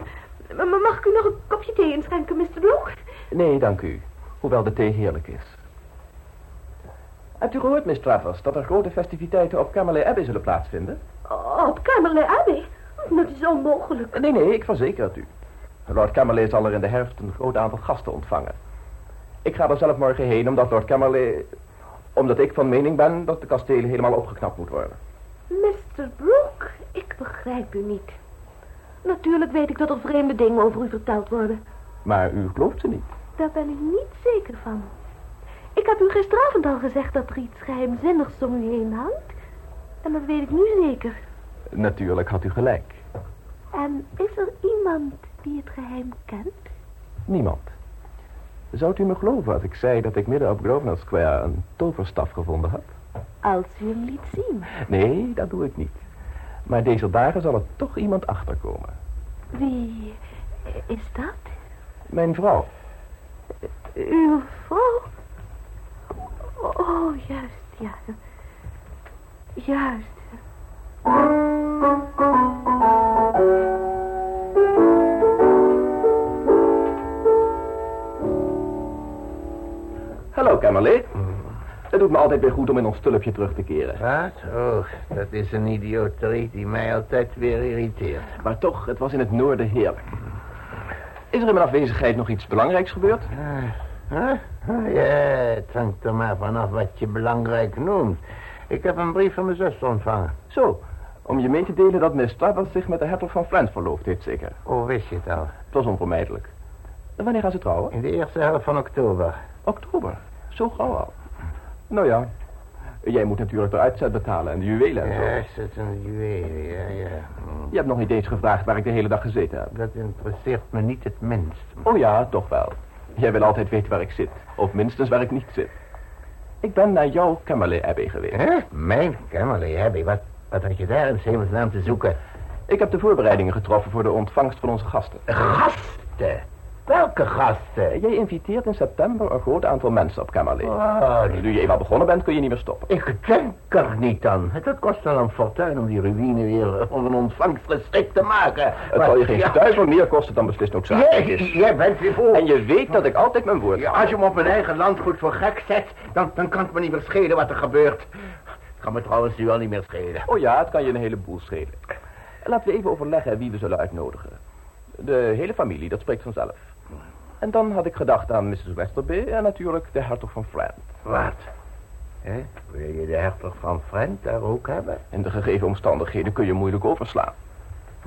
ma- mag ik u nog een kopje thee inschenken, Mr. Brooke? Nee, dank u. Hoewel de thee heerlijk is. Hebt u gehoord, Miss Travers, dat er grote festiviteiten op Camerley Abbey zullen plaatsvinden? Op Camerley Abbey? Dat is onmogelijk. Nee, nee, ik verzeker het u. Lord Camerley zal er in de herfst een groot aantal gasten ontvangen. Ik ga er zelf morgen heen omdat Lord Camerley... omdat ik van mening ben dat de kastelen helemaal opgeknapt moet worden. Mr. Brooke, ik begrijp u niet. Natuurlijk weet ik dat er vreemde dingen over u verteld worden. Maar u gelooft ze niet. Daar ben ik niet zeker van. Ik heb u gisteravond al gezegd dat er iets geheimzinnigs om u heen hangt. En dat weet ik nu zeker. Natuurlijk had u gelijk. En is er iemand die het geheim kent? Niemand. Zou u me geloven als ik zei dat ik midden op Grosvenor Square een toverstaf gevonden had? Als u hem liet zien. Nee, dat doe ik niet. Maar deze dagen zal er toch iemand achterkomen. Wie is dat? Mijn vrouw. Uw vrouw? Oh, juist, ja. Juist. Hallo, Camerley. Het doet me altijd weer goed om in ons tulpje terug te keren. Wat? Oh, dat is een idioterie die mij altijd weer irriteert. Maar toch, het was in het noorden heerlijk. Is er in mijn afwezigheid nog iets belangrijks gebeurd? Huh? Ah, Ja, het hangt er maar vanaf wat je belangrijk noemt. Ik heb een brief van mijn zus ontvangen. Zo, om je mee te delen dat Miss Travers zich met de hertog van Friends verloofd heeft, zeker. Oh, wist je het al? Het was onvermijdelijk. En wanneer gaan ze trouwen? In de eerste helft van oktober. Oktober. Zo gauw al. Nou ja, jij moet natuurlijk de uitzet betalen en de juwelen en zo. Ja, is een juweel, ja, ja. Je hebt nog niet eens gevraagd waar ik de hele dag gezeten heb. Dat interesseert me niet het minst. Oh ja, toch wel. Jij wil altijd weten waar ik zit. Of minstens waar ik niet zit. Ik ben naar jouw Camerley Abbey geweest. Hè? Mijn Camerley Abbey, wat, wat had je daar in hemelsnaam te zoeken? Ik heb de voorbereidingen getroffen voor de ontvangst van onze gasten. Gasten? Welke gasten? Jij inviteert in september een groot aantal mensen op Kamerlee. Oh, Nu je eenmaal begonnen bent, kun je niet meer stoppen. Ik denk er niet aan. Het kost wel een fortuin om die ruïne weer voor een ontvangst geschikt te maken. Het zal je geen Ja, stuiver meer kosten dan beslist noodzakelijk Jij, is. jij bent weer voor. En je weet dat ik altijd mijn woord Ja, als je hem op mijn eigen landgoed voor gek zet, dan, dan kan het me niet meer schelen wat er gebeurt. Het kan me trouwens nu al niet meer schelen. Oh ja, het kan je een heleboel schelen. Laten we even overleggen wie we zullen uitnodigen. De hele familie, dat spreekt vanzelf. En dan had ik gedacht aan Mrs. Westerby en natuurlijk de hertog van Friend. Wat? Hè? Wil je de hertog van Friend daar ook hebben? In de gegeven omstandigheden kun je moeilijk overslaan.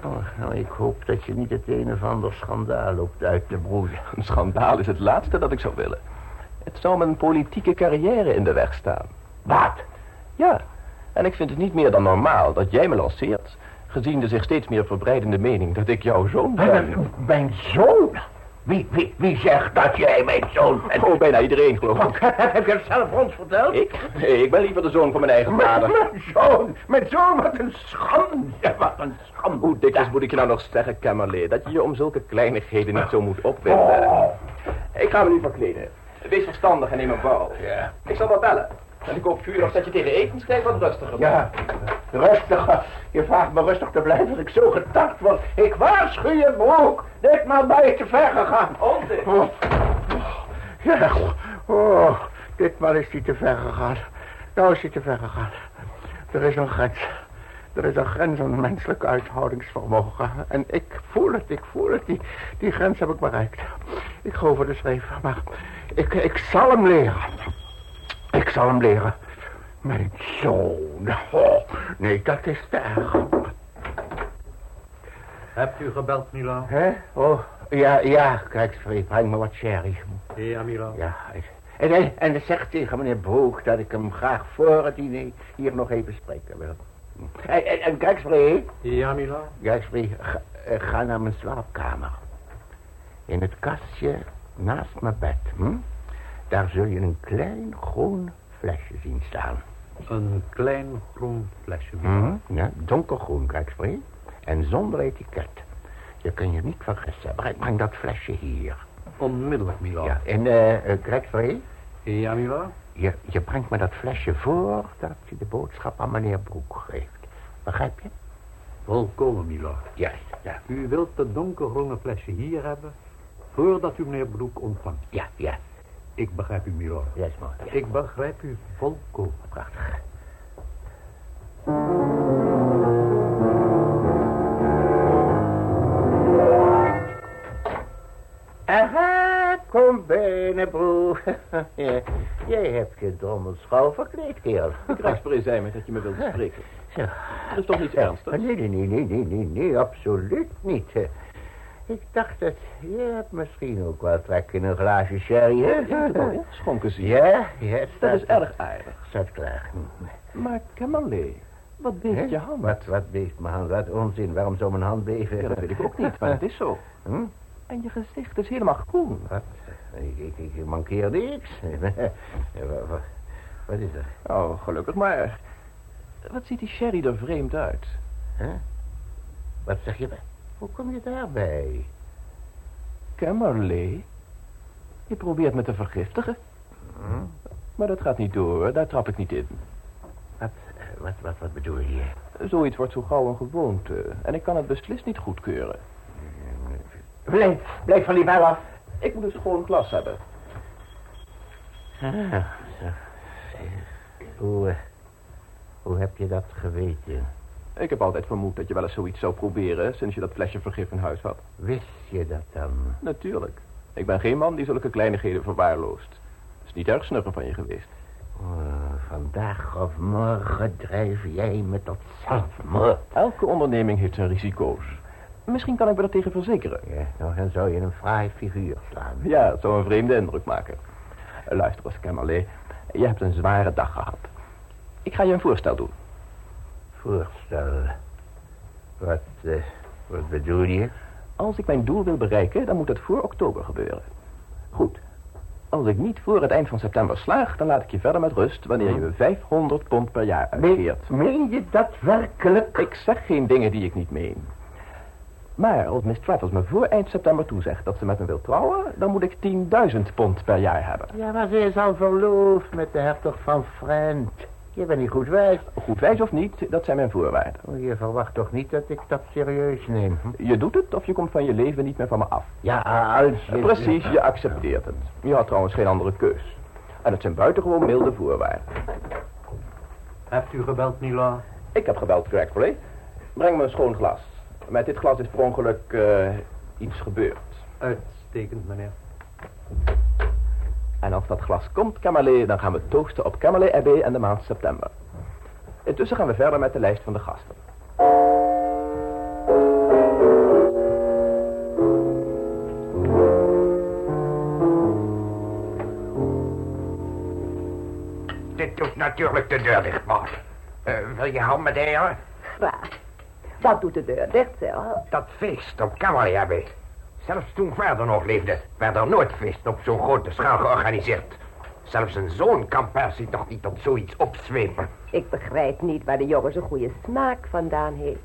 Oh, nou, ik hoop dat je niet het een of ander schandaal loopt uit te broeden. Een schandaal is het laatste dat ik zou willen. Het zou mijn politieke carrière in de weg staan. Wat? Ja, en ik vind het niet meer dan normaal dat jij me lanceert... gezien de zich steeds meer verbreidende mening dat ik jouw zoon ben. Mijn zoon? Wie, wie, wie zegt dat jij mijn zoon bent? Oh, bijna iedereen, geloof ik. Heb je het zelf ons verteld? Ik? Nee, ik ben liever de zoon van mijn eigen vader. mijn zoon, mijn zoon, wat een schande, wat een schande. Hoe dikwijls moet ik je nou nog zeggen, Kamerlee... dat je je om zulke kleinigheden niet zo moet opwinden. Oh. Ik ga me nu verkleden. Wees verstandig en neem een bouw. Ja. Ik zal wel bellen. En ik koop vuur of zet je tegen etenstijd wat rustiger. Ja, rustig. Je vraagt me rustig te blijven als ik zo getakt word. Ik waarschuw je, broek. Ditmaal ben je te ver gegaan. Onzin. Oh. Ja, oh, ditmaal is hij te ver gegaan. Nou is hij te ver gegaan. Er is een grens. Er is een grens aan menselijk uithoudingsvermogen. En ik voel het, ik voel het. Die, die grens heb ik bereikt. Ik ga over de schreef, maar ik, ik zal hem leren. Ik zal hem leren. Mijn zoon. Oh, nee, dat is te erg. Hebt u gebeld, Milan? Hè? Oh, ja, ja. Kijk, breng me wat sherry. Ja, Milan. Ja, en, en, en zeg tegen meneer Broek dat ik hem graag voor het diner hier nog even spreken wil. En, en, en. Ja, Milan. Kijk, ga, eh, ga naar mijn slaapkamer. In het kastje naast mijn bed, hm? Daar zul je een klein groen flesje zien staan. Een klein groen flesje, Hm? Milan. Ja, donkergroen, Freek. En zonder etiket. Je kan je niet vergissen. Breng, breng dat flesje hier. Onmiddellijk, Milan. Ja, en eh, uh, kijk, Freek. Ja, Milan. Je, je brengt me dat flesje voor dat je de boodschap aan meneer Broek geeft. Begrijp je? Volkomen, Milan. Juist, ja. U wilt het donkergroene flesje hier hebben... voordat u meneer Broek ontvangt. Ja, ja. Ik begrijp u. Juist, mooi. Ja. Ik begrijp u volkomen. Prachtig. Aha, kom binnen, broer. jij hebt je drommels gauw verkleed, kerel. Ik rechtsprees zei me dat je me wilde spreken. Zo. Dat is toch niets ernstigs? Nee, nee, nee, nee, nee, nee, nee, absoluut niet. Ik dacht dat je hebt misschien ook wel trek in een glaasje sherry, hè? Ja, schonken zie. Ja, ja, Dat staat- is erg aardig. Staat klaar. Maar Kamerlee, wat beeft je hand? Wat, wat beeft mijn hand? Wat onzin, waarom zou mijn hand beven? Ja, dat weet ik ook niet, maar het is zo. Hm? En je gezicht is helemaal groen. Wat? Ik, ik, ik mankeer niks. Ja, wa- wa- Wat is er? Oh, gelukkig maar. Wat ziet die sherry er vreemd uit? Hè? Wat zeg je? Hoe kom je daarbij? Kamerlee? Je probeert me te vergiftigen. Hm? Maar dat gaat niet door, daar trap ik niet in. Wat, wat, wat, wat bedoel je? Zoiets wordt zo gauw een gewoonte. En ik kan het beslist niet goedkeuren. Blijf, blijf van die bel af. Ik moet een schoon glas hebben. Ah, zo. Hoe, eh, hoe heb je dat geweten? Ik heb altijd vermoed dat je wel eens zoiets zou proberen... sinds je dat flesje vergif in huis had. Wist je dat dan? Natuurlijk. Ik ben geen man die zulke kleinigheden verwaarloost. Het is niet erg snugger van je geweest. Oh, vandaag of morgen drijf jij me tot zelfmoord. Elke onderneming heeft zijn risico's. Misschien kan ik me er tegen verzekeren. Ja, nou, dan zou je een fraai figuur slaan. Ja, het zou een vreemde indruk maken. Luister eens, Kamerlee. Je hebt een zware dag gehad. Ik ga je een voorstel doen. Voorstel. Wat, eh, wat bedoel je? Als ik mijn doel wil bereiken, dan moet het voor oktober gebeuren. Goed. Als ik niet voor het eind van september slaag, dan laat ik je verder met rust... wanneer je me 500 pond per jaar uitkeert. Meen je dat werkelijk? Ik zeg geen dingen die ik niet meen. Maar als Miss Travels me voor eind september toezegt dat ze met me wil trouwen... dan moet ik 10.000 pond per jaar hebben. Ja, maar ze is al verloofd met de hertog van Friend. Je bent niet goed wijs. Goed wijs of niet, dat zijn mijn voorwaarden. Oh, je verwacht toch niet dat ik dat serieus neem? hm? Je doet het of je komt van je leven niet meer van me af. Ja, als je... Precies, je accepteert het. Je had trouwens geen andere keus. En het zijn buitengewoon milde voorwaarden. Hebt u gebeld, Mila? Ik heb gebeld, Gregory. Breng me een schoon glas. Met dit glas is per ongeluk eh, iets gebeurd. Uitstekend, meneer. En als dat glas komt, Kamerlee, dan gaan we toosten op Kamerlee Abbey en de maand september. Intussen gaan we verder met de lijst van de gasten. Dit doet natuurlijk de deur dicht, Maud. Eh, wil je ham met eieren? Waar? Wat doet de deur dicht, zeg? Dat feest op Cavalry Abbey. Zelfs toen vader nog leefde, werd er nooit feest op zo'n grote schaal georganiseerd. Zelfs een zoon kan Percy toch niet tot zoiets opzwepen. Ik begrijp niet waar de jongen zo'n goede smaak vandaan heeft.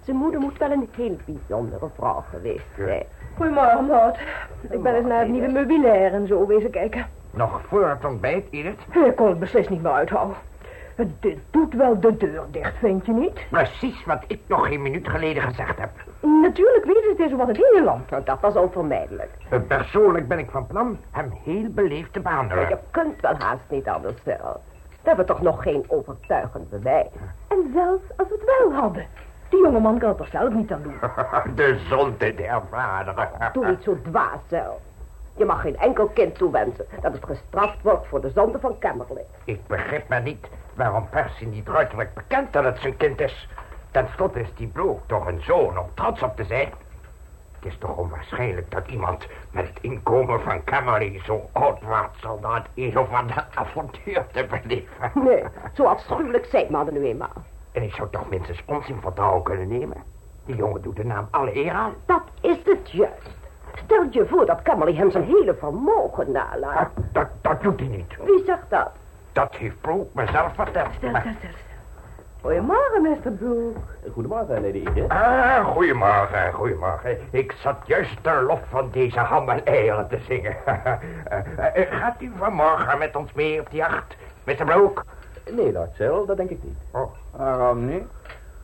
Zijn moeder moet wel een heel bijzondere vrouw geweest zijn. Goedemorgen, Maud. Ik ben eens naar het nieuwe meubilair en zo wezen kijken. Nog voor het ontbijt, Edith? Ik kon het beslist niet meer uithouden. Dit doet wel de deur dicht, vind je niet? Precies wat ik nog geen minuut geleden gezegd heb. Natuurlijk ze het is wat het in je land. Nou, dat was onvermijdelijk. Eh, Persoonlijk ben ik van plan hem heel beleefd te behandelen. Je kunt wel haast niet anders, Cyril. We hebben toch nog geen overtuigend bewijs. En zelfs als we het wel hadden. Die jongeman kan het er zelf niet aan doen. De zonde der vaderen. Doe niet zo dwaas, Cyril. Je mag geen enkel kind toewensen dat het gestraft wordt voor de zonde van Camberley. Ik begrijp maar niet waarom Percy niet ruiterlijk bekend dat het zijn kind is. Ten slotte is die broek toch een zoon om trots op te zijn. Het is toch onwaarschijnlijk dat iemand met het inkomen van Cameron zo oud wordt zonder het een of ander avontuur te beleven. Nee, zo afschuwelijk zijn mannen nu eenmaal. En ik zou toch minstens ons in vertrouwen kunnen nemen. Die jongen doet de naam alle eer aan. Dat is het juist. Stel je voor dat Camberley hem zijn hele vermogen nalaat. Dat, dat doet hij niet. Wie zegt dat? Dat heeft Brooke mezelf verteld. Stil, stil, stil. Goedemorgen, Mr. Brooke. Goedemorgen, Lady Edith. Ah, goedemorgen, goedemorgen. Ik zat juist ter lof van deze ham en eieren te zingen. Eh, eh, gaat u vanmorgen met ons mee op de jacht, Mr. Brooke? Nee, Lord Cyril, dat denk ik niet. Oh. Waarom niet?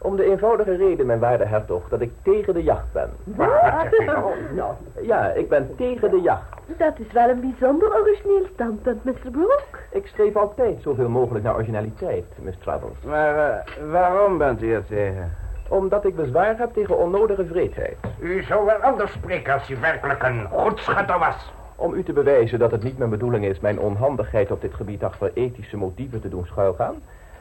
Om de eenvoudige reden, mijn waarde hertog, dat ik tegen de jacht ben. Wat u nou? Ja, ik ben tegen de jacht. Dat is wel een bijzonder origineel standpunt, Mr. Brooke. Ik streef altijd zoveel mogelijk naar originaliteit, Miss Travels. Maar eh, waarom bent u er tegen? Omdat ik bezwaar heb tegen onnodige vreedheid. U zou wel anders spreken als u werkelijk een goed schutter was. Om u te bewijzen dat het niet mijn bedoeling is mijn onhandigheid op dit gebied achter ethische motieven te doen schuilgaan,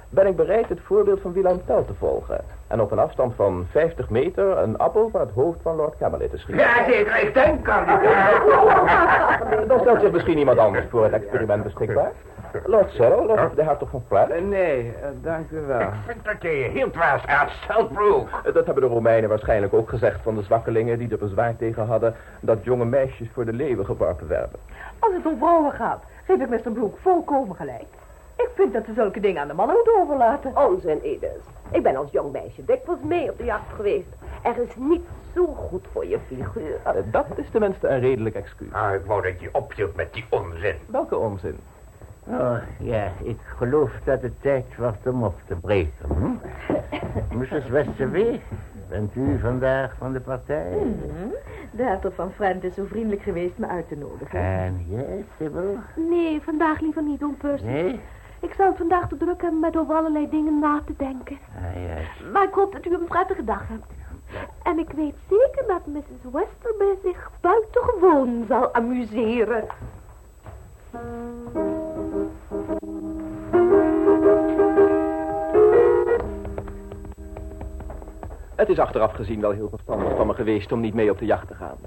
ben ik bereid het voorbeeld van Willem Tell te volgen. En op een afstand van 50 meter een appel van het hoofd van Lord Camelot te schieten. Ja, zeker, ik denk aan Dan stelt zich misschien iemand anders voor het experiment beschikbaar. Lord Cyril of de hertog van Pratt. Eh, nee, eh, dank u wel. Ik vind dat je je heel dwaas uitstelt, Brooke. Dat hebben de Romeinen waarschijnlijk ook gezegd van de zwakkelingen die er bezwaar tegen hadden dat jonge meisjes voor de leeuwen geworpen werden. Als het om vrouwen gaat, geef ik Mr. Brooke volkomen gelijk. Ik vind dat ze zulke dingen aan de mannen moeten overlaten. onzin, Edith. Ik ben als jong meisje dikwijls mee op de jacht geweest. Er is niet zo goed voor je figuur. Eh, Dat is tenminste een redelijk excuus. Ah, ik wou dat je ophield met die onzin. Welke onzin? Oh, ja, ik geloof dat het tijd wordt om op te breken. Hm? Mrs. Westerwee, bent u vandaag van de partij? De hertog van Friend is zo vriendelijk geweest me uit te nodigen. En jij, Sybil? Nee, vandaag liever niet, Oom Percy. Nee? Ik zal het vandaag te druk hebben met over allerlei dingen na te denken. Ah, juist. Maar ik hoop dat u een prettige dag hebt. En ik weet zeker dat Mrs. Westerby zich buitengewoon zal amuseren. Het is achteraf gezien wel heel verstandig van me geweest om niet mee op de jacht te gaan.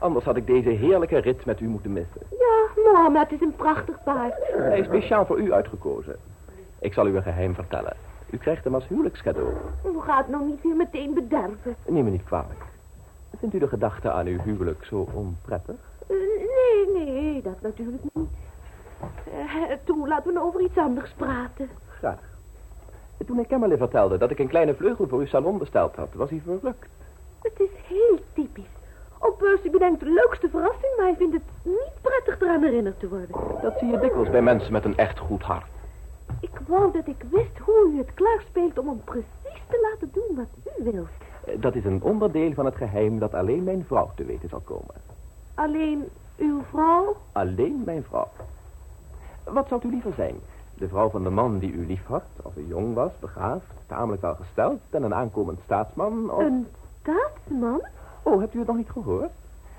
Anders had ik deze heerlijke rit met u moeten missen. Ja, Mohammed is een prachtig paard. Hij is speciaal voor u uitgekozen. Ik zal u een geheim vertellen. U krijgt hem als huwelijkscadeau. Hoe gaat het nou niet weer meteen bederven? Neem me niet kwalijk. Vindt u de gedachte aan uw huwelijk zo onprettig? Eh, nee, nee, dat natuurlijk niet. Eh, toe, laten we nou over iets anders praten. Graag. Toen ik Emily vertelde dat ik een kleine vleugel voor uw salon besteld had, was hij verrukt. Het is heel typisch. Op Percy bedenkt de leukste verrassing, maar hij vindt het niet prettig eraan herinnerd te worden. Dat zie je dikwijls bij mensen met een echt goed hart. Ik wou dat ik wist hoe u het klaarspeelt om hem precies te laten doen wat u wilt. Eh, Dat is een onderdeel van het geheim dat alleen mijn vrouw te weten zal komen. Alleen uw vrouw? Alleen mijn vrouw. Wat zou u liever zijn? De vrouw van de man die u lief had, als u jong was, begaafd, tamelijk welgesteld en een aankomend staatsman, of... Een staatsman? Oh, hebt u het nog niet gehoord?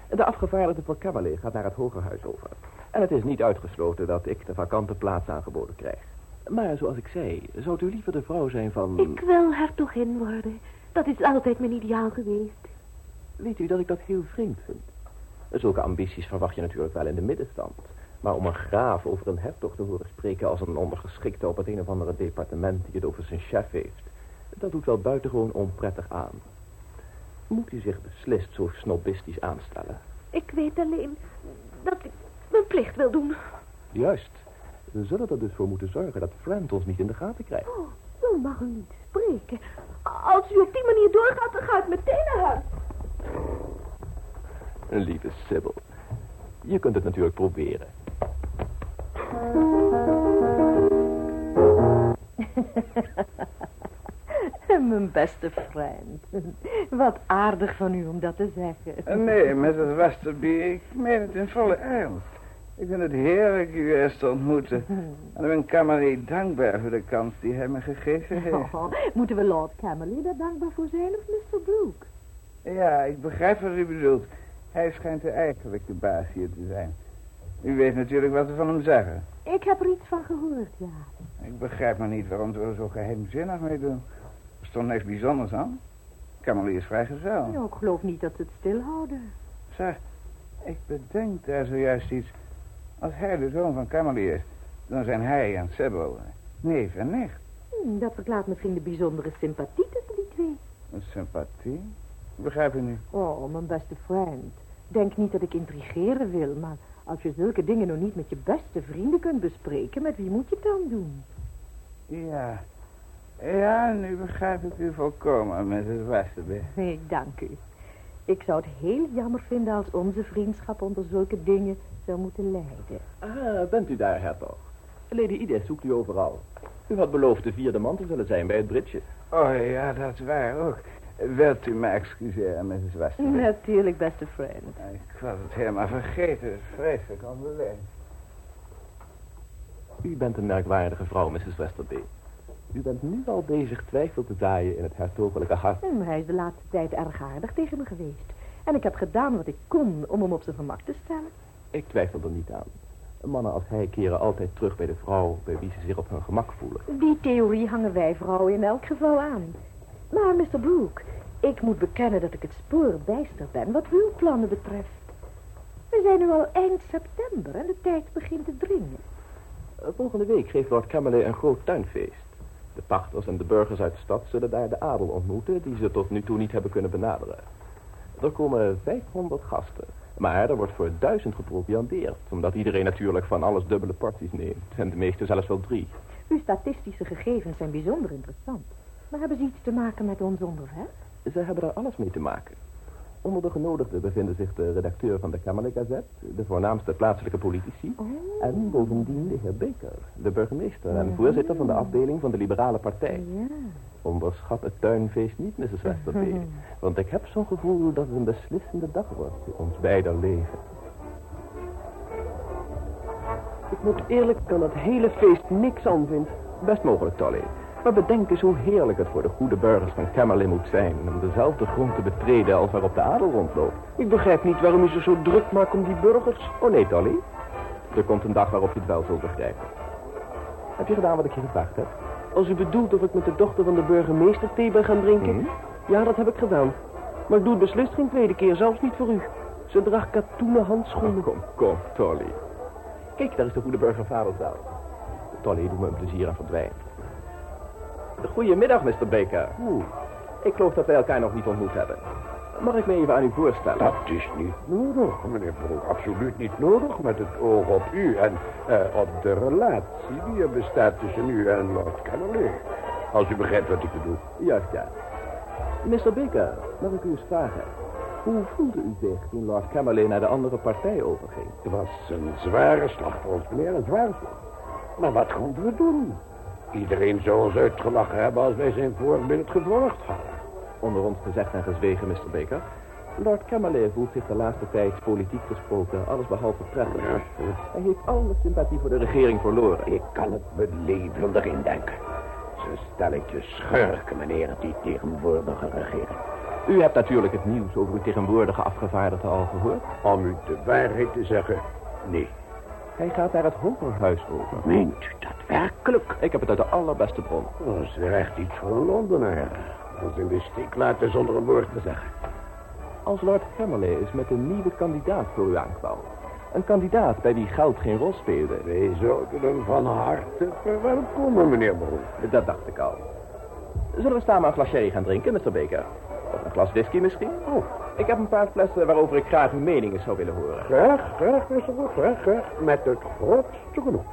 De afgevaardigde voor Cavalier gaat naar het Hogerhuis over. En het is niet uitgesloten dat ik de vakante plaats aangeboden krijg. Maar zoals ik zei, zou u liever de vrouw zijn van... Ik wil hertogin worden. Dat is altijd mijn ideaal geweest. Weet u dat ik dat heel vreemd vind? Zulke ambities verwacht je natuurlijk wel in de middenstand. Maar om een graaf over een hertog te horen spreken als een ondergeschikte op het een of andere departement die het over zijn chef heeft, dat doet wel buitengewoon onprettig aan. Moet u zich beslist zo snobistisch aanstellen? Ik weet alleen dat ik mijn plicht wil doen. Juist. We zullen er dus voor moeten zorgen dat Friend ons niet in de gaten krijgt. Oh, zo mag u niet spreken. Als u op die manier doorgaat, dan ga ik meteen naar huis. Lieve Sybil. Je kunt het natuurlijk proberen. Mijn beste vriend. Wat aardig van u om dat te zeggen. Nee, Mrs. Westerby, ik meen het in volle ernst. Ik vind het heerlijk u eerst te ontmoeten. En ik ben Camerley dankbaar voor de kans die hij me gegeven heeft. Oh, moeten we Lord Camerley daar dankbaar voor zijn of Mr. Brooke? Ja, ik begrijp wat u bedoelt. Hij schijnt eigenlijk de baas hier te zijn. U weet natuurlijk wat we van hem zeggen. Ik heb er iets van gehoord, ja. Ik begrijp maar niet waarom ze er zo geheimzinnig mee doen. Stond niks bijzonders aan. Camerley is vrijgezel. Ja, ik geloof niet dat ze het stilhouden. Zeg, ik bedenk daar zojuist iets. Als hij de zoon van Camerley is, dan zijn hij en Sybil neef en nicht. Hm, dat verklaart misschien de bijzondere sympathie tussen die twee. Een sympathie? Begrijp u niet. Oh, mijn beste vriend. Denk niet dat ik intrigeren wil, maar als je zulke dingen nog niet met je beste vrienden kunt bespreken, met wie moet je het dan doen? Ja. Ja, nu begrijp ik u volkomen, Mrs. Westerby. Nee, dank u. Ik zou het heel jammer vinden als onze vriendschap onder zulke dingen zou moeten lijden. Ah, bent u daar, hertog? Lady Edith zoekt u overal. U had beloofd de vierde man te zullen zijn bij het bridge. Oh ja, dat is waar ook. Wilt u me excuseren, Mrs. Westerby? Natuurlijk, beste vriend. Ik was het helemaal vergeten. Vreselijk onbeleefd. U bent een merkwaardige vrouw, Mrs. Westerby. U bent nu al bezig twijfel te zaaien in het hertogelijke hart. Hij is de laatste tijd erg aardig tegen me geweest. En ik heb gedaan wat ik kon om hem op zijn gemak te stellen. Ik twijfel er niet aan. Mannen als hij keren altijd terug bij de vrouw bij wie ze zich op hun gemak voelen. Die theorie hangen wij vrouwen in elk geval aan. Maar, Mr. Brooke, ik moet bekennen dat ik het spoor bijster ben wat uw plannen betreft. We zijn nu al eind september en de tijd begint te dringen. Eh, Volgende week geeft Lord Camerley een groot tuinfeest. De pachters en de burgers uit de stad zullen daar de adel ontmoeten die ze tot nu toe niet hebben kunnen benaderen. Er komen 500 gasten, maar er wordt voor duizend geproviandeerd, omdat iedereen natuurlijk van alles dubbele porties neemt en de meeste zelfs wel drie. Uw statistische gegevens zijn bijzonder interessant. Maar hebben ze iets te maken met ons onderwerp? Ze hebben er alles mee te maken. Onder de genodigden bevinden zich de redacteur van de Camerley Gazette, de voornaamste plaatselijke politici en bovendien de heer Baker, de burgemeester en voorzitter van de afdeling van de Liberale Partij. Ja. Onderschat het tuinfeest niet, Mrs. Westerby. Want ik heb zo'n gevoel dat het een beslissende dag wordt voor ons beider leven. Ik moet eerlijk aan het hele feest niks aan vind. Best mogelijk, Tolly. Maar bedenk eens hoe heerlijk het voor de goede burgers van Camerley moet zijn... om dezelfde grond te betreden als waarop de adel rondloopt. Ik begrijp niet waarom u zich zo druk maakt om die burgers. Oh nee, Tolly. Er komt een dag waarop je het wel zult begrijpen. Heb je gedaan wat ik je gevraagd heb? Als u bedoelt of ik met de dochter van de burgemeester thee ben gaan drinken? Mhm. Ja, dat heb ik gedaan. Maar ik doe het beslist geen tweede keer, zelfs niet voor u. Ze draagt katoenen handschoenen. Oh, kom, kom, Tolly. Kijk, daar is de goede burger Vaderzaal. Tolly, doe me een plezier en verdwijn. Goedemiddag, Mr. Baker. Oeh. Ik geloof dat wij elkaar nog niet ontmoet hebben. Mag ik me even aan u voorstellen? Dat is niet nodig, meneer Broek. Absoluut niet nodig met het oog op u en eh, op de relatie die er bestaat tussen u en Lord Camerley. Als u begrijpt wat ik bedoel. Juist, ja. Mr. Baker, mag ik u eens vragen? Hoe voelde u zich toen Lord Camerley naar de andere partij overging? Het was een zware slag voor ons, meneer, een zware slag. Maar wat konden we doen? Iedereen zou ons uitgelachen hebben als wij zijn voorbeeld gevolgd hadden. Onder ons gezegd en gezwegen, Mr. Baker. Lord Camerley voelt zich de laatste tijd politiek gesproken allesbehalve prettig. Hij heeft alle sympathie voor de regering verloren. Ik kan het belevendig indenken. Ze stelletje schurken, meneer, die tegenwoordige regering. U hebt natuurlijk het nieuws over uw tegenwoordige afgevaardigde al gehoord. Om u de waarheid te zeggen, nee. Hij gaat naar het Hogerhuis over. Meent u dat werkelijk? Ik heb het uit de allerbeste bron. Dat is weer echt iets voor een Londenaar. Ons in de steek laten zonder een woord te zeggen. Als Lord Camerley is met een nieuwe kandidaat voor u aankwam. Een kandidaat bij wie geld geen rol speelde. Wij zouden hem van harte verwelkomen, meneer Broek. Dat dacht ik al. Zullen we samen een glas sherry gaan drinken, Mr. Baker? Of een glas whisky misschien? Oh. Ik heb een paar flessen waarover ik graag uw meningen zou willen horen. Graag, graag. Broek, graag, graag. Met het grootste genoeg.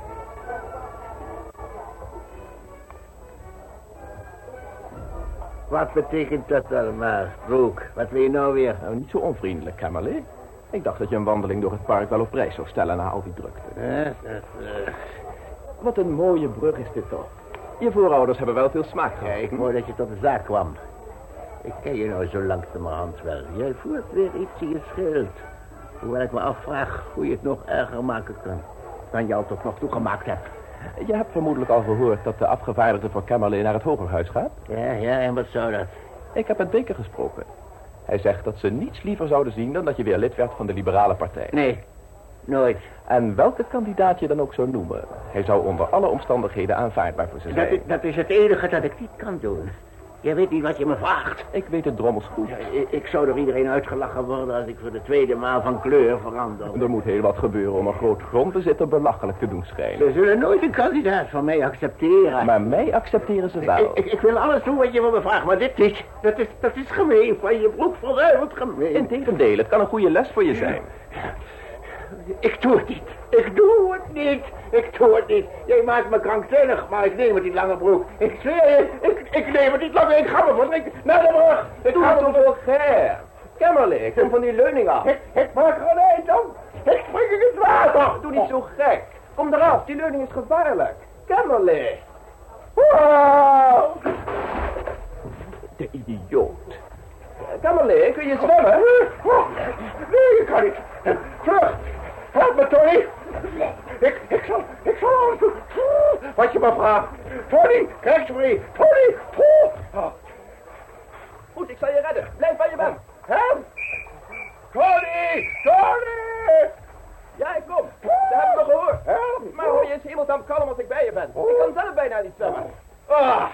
Wat betekent dat allemaal, Broek? Wat wil je nou weer? Nou, niet zo onvriendelijk, Camerley. Ik dacht dat je een wandeling door het park wel op prijs zou stellen na al die drukte. Eh, eh, Wat een mooie brug is dit toch. Je voorouders hebben wel veel smaak Ja, gehad. ik hoor dat je tot de zaak kwam. Ik ken je nou zo langzamerhand wel. Jij voert weer iets in je schild. Hoewel ik me afvraag hoe je het nog erger maken kan. Dan je al tot nog toe gemaakt hebt. Je hebt vermoedelijk al gehoord dat de afgevaardigde van Camerley naar het Hogerhuis gaat. Ja, ja, en wat zou dat? Ik heb met Baker gesproken. Hij zegt dat ze niets liever zouden zien dan dat je weer lid werd van de liberale partij. Nee, nooit. En welke kandidaat je dan ook zou noemen. Hij zou onder alle omstandigheden aanvaardbaar voor ze Dat zijn. is, dat is het enige dat ik niet kan doen. Je weet niet wat je me vraagt. Ik weet het drommels goed. Ik, ik zou door iedereen uitgelachen worden als ik voor de tweede maal van kleur verander. Er moet heel wat gebeuren om een groot grondbezitter belachelijk te doen schijnen. Ze zullen nooit een kandidaat van mij accepteren. Maar mij accepteren ze wel. Ik, ik, ik wil alles doen wat je van me vraagt, maar dit niet. Dat is, dat is gemeen van je broek, verduiveld gemeen. Integendeel, het kan een goede les voor je zijn. Ik doe het niet. Ik doe het niet. Ik doe het niet. Jij maakt me krankzinnig, maar ik neem het niet langer, broek. Ik zweer je, ik, ik neem het niet langer. Ik ga me verdrinken naar de brug. Ik Doe ga het me toch vulgair. Camerley, kom van die leuning af. Ik, ik maak er een eind om. Ik spring in het water. Doe niet zo gek. Kom eraf, die leuning is gevaarlijk. Wow. De idioot. Camerley, kun je zwemmen? Nee, ik kan niet. Vlug. Help me, Tony. Ik, ik zal, ik zal alles doen. Wat je me vraagt. Tony, krijg ze mee. Tony. Oh. Goed, ik zal je redden. Blijf waar je bent. Help. Tony. Tony. Ja, ik kom. Ze hebben me gehoord. Help. Maar hou je eens hemelsnaam kalm als ik bij je ben. Ik kan zelf bijna niet zwemmen. Ah.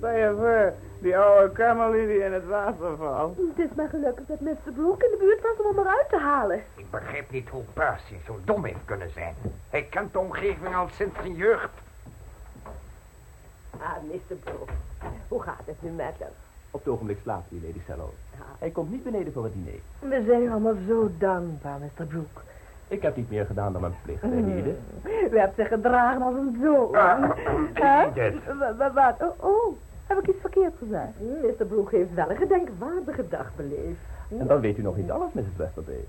Stel je voor, die oude Camerley die in het water valt. Het is maar gelukkig dat Mr. Brooke in de buurt was om hem eruit te halen. Ik begrijp niet hoe Percy zo dom heeft kunnen zijn. Hij kent de omgeving al sinds zijn jeugd. Ah, Mr. Brooke. Hoe gaat het nu met hem? Op het ogenblik slaapt hij, Lady Sallow. Hij komt niet beneden voor het diner. We zijn u allemaal zo dankbaar, Mr. Brooke. Ik heb niet meer gedaan dan mijn plicht, hè? U hebt zich gedragen als een zoon. Ah, Wat? Oh, oh, heb ik iets verkeerd gezegd? Mr. Brooke heeft wel een gedenkwaardige dag beleefd. En dan weet u nog iets anders, Mrs. Westerby.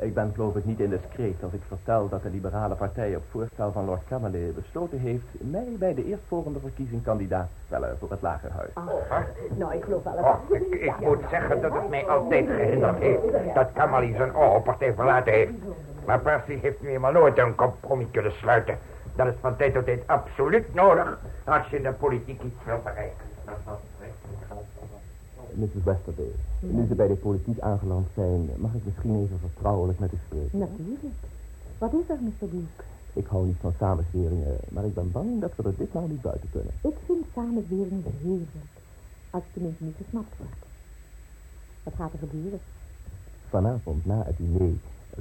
Ik ben geloof ik niet indiscreet als ik vertel dat de liberale partij op voorstel van Lord Camerley besloten heeft mij bij de eerstvolgende verkiezing kandidaat te stellen voor het lagerhuis. Ah, nou, ik geloof wel dat... Oh, ik, ik moet zeggen dat het mij altijd gehinderd heeft dat Kamali zijn oude partij verlaten heeft. Maar Percy heeft nu eenmaal nooit een compromis kunnen sluiten. Dat is van tijd tot tijd absoluut nodig als je in de politiek iets wilt bereiken. Mrs. Westerby, nu ze bij de politiek aangeland zijn, mag ik misschien even vertrouwelijk met u spreken? Natuurlijk. Wat is er, Mr. Brooke? Ik hou niet van samenzweringen, maar ik ben bang dat we er ditmaal niet buiten kunnen. Ik vind samenzwering heerlijk. Als het tenminste niet gesnapt wordt. Wat gaat er gebeuren? Vanavond, na het diner,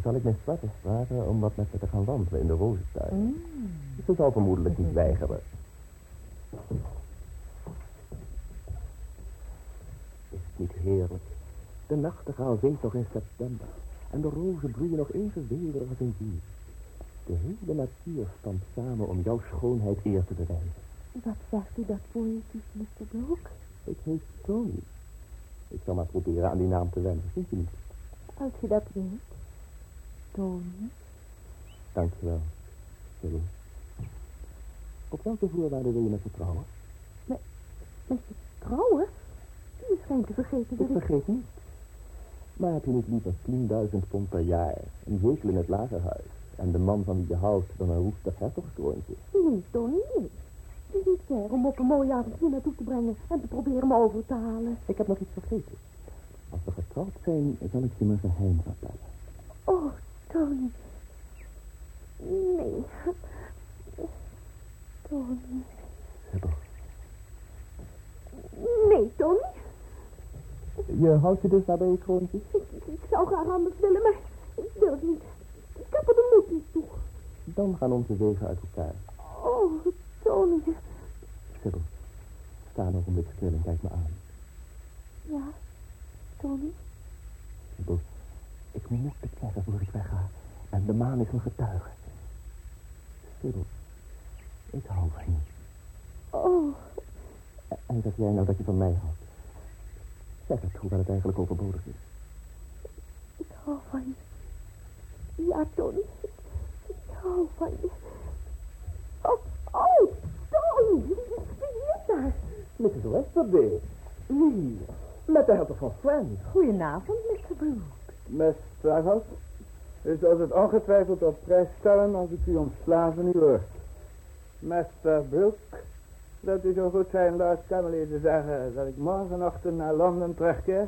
zal ik mijn sweaters vragen om wat met me te gaan wandelen in de rozentuin. Mm. Ze zal vermoedelijk niet weigeren. Niet heerlijk? De nachtegaal zingt nog in september. En de rozen bloeien nog even weelderig als een dier. De hele natuur stond samen om jouw schoonheid eer te bewijzen. Wat zegt u dat poëtisch, Mr. Brooke? Ik heet Tony. Ik zal maar proberen aan die naam te wennen, vind je niet? Als je dat weet. Tony. Dankjewel, Sybil. Op welke voorwaarden wil je me vertrouwen? Met, met je Je schijnt te vergeten dat Ik vergeet niet. Maar heb je niet liever 10.000 pond per jaar, een zetel in het lagerhuis... en de man van wie je houdt dan een roestig hertogstroontje? Nee, Tony, nee. Het is niet fair om op een mooie avond hier naartoe te brengen en te proberen me over te halen. Ik heb nog iets vergeten. Als we getrouwd zijn, zal ik je mijn geheim vertellen. Oh, Tony. Nee. Tony. Sybil. Nee, Tony. Je houdt je dus daarbij je kroontje? Ik, ik zou graag anders willen, maar ik wil het niet. Ik heb er de moed niet toe. Dan gaan onze wegen uit elkaar. Oh, Tony. Sybil, sta een ogenblik stil en kijk me aan. Ja, Tony. Sybil, ik moet het zeggen voor ik wegga. En de maan is een getuige. Sybil, ik hou van je. Oh, En zeg jij nou dat je van mij houdt? Zeg het, hoewel het eigenlijk overbodig is. ik hou van je. Ja, Tony. Ik hou van je. Oh, oh, Tony. Wie is daar? Mrs. Westerby. Wie? Met de hertog van Friends. Goedenavond, Mr. Brooke. Miss Straghouse, u zult het ongetwijfeld op prijs stellen als ik u om slaven hoor. Master Brooke, dat u zo goed zijn Lord Camely te zeggen dat ik morgenochtend naar Londen terugkeer?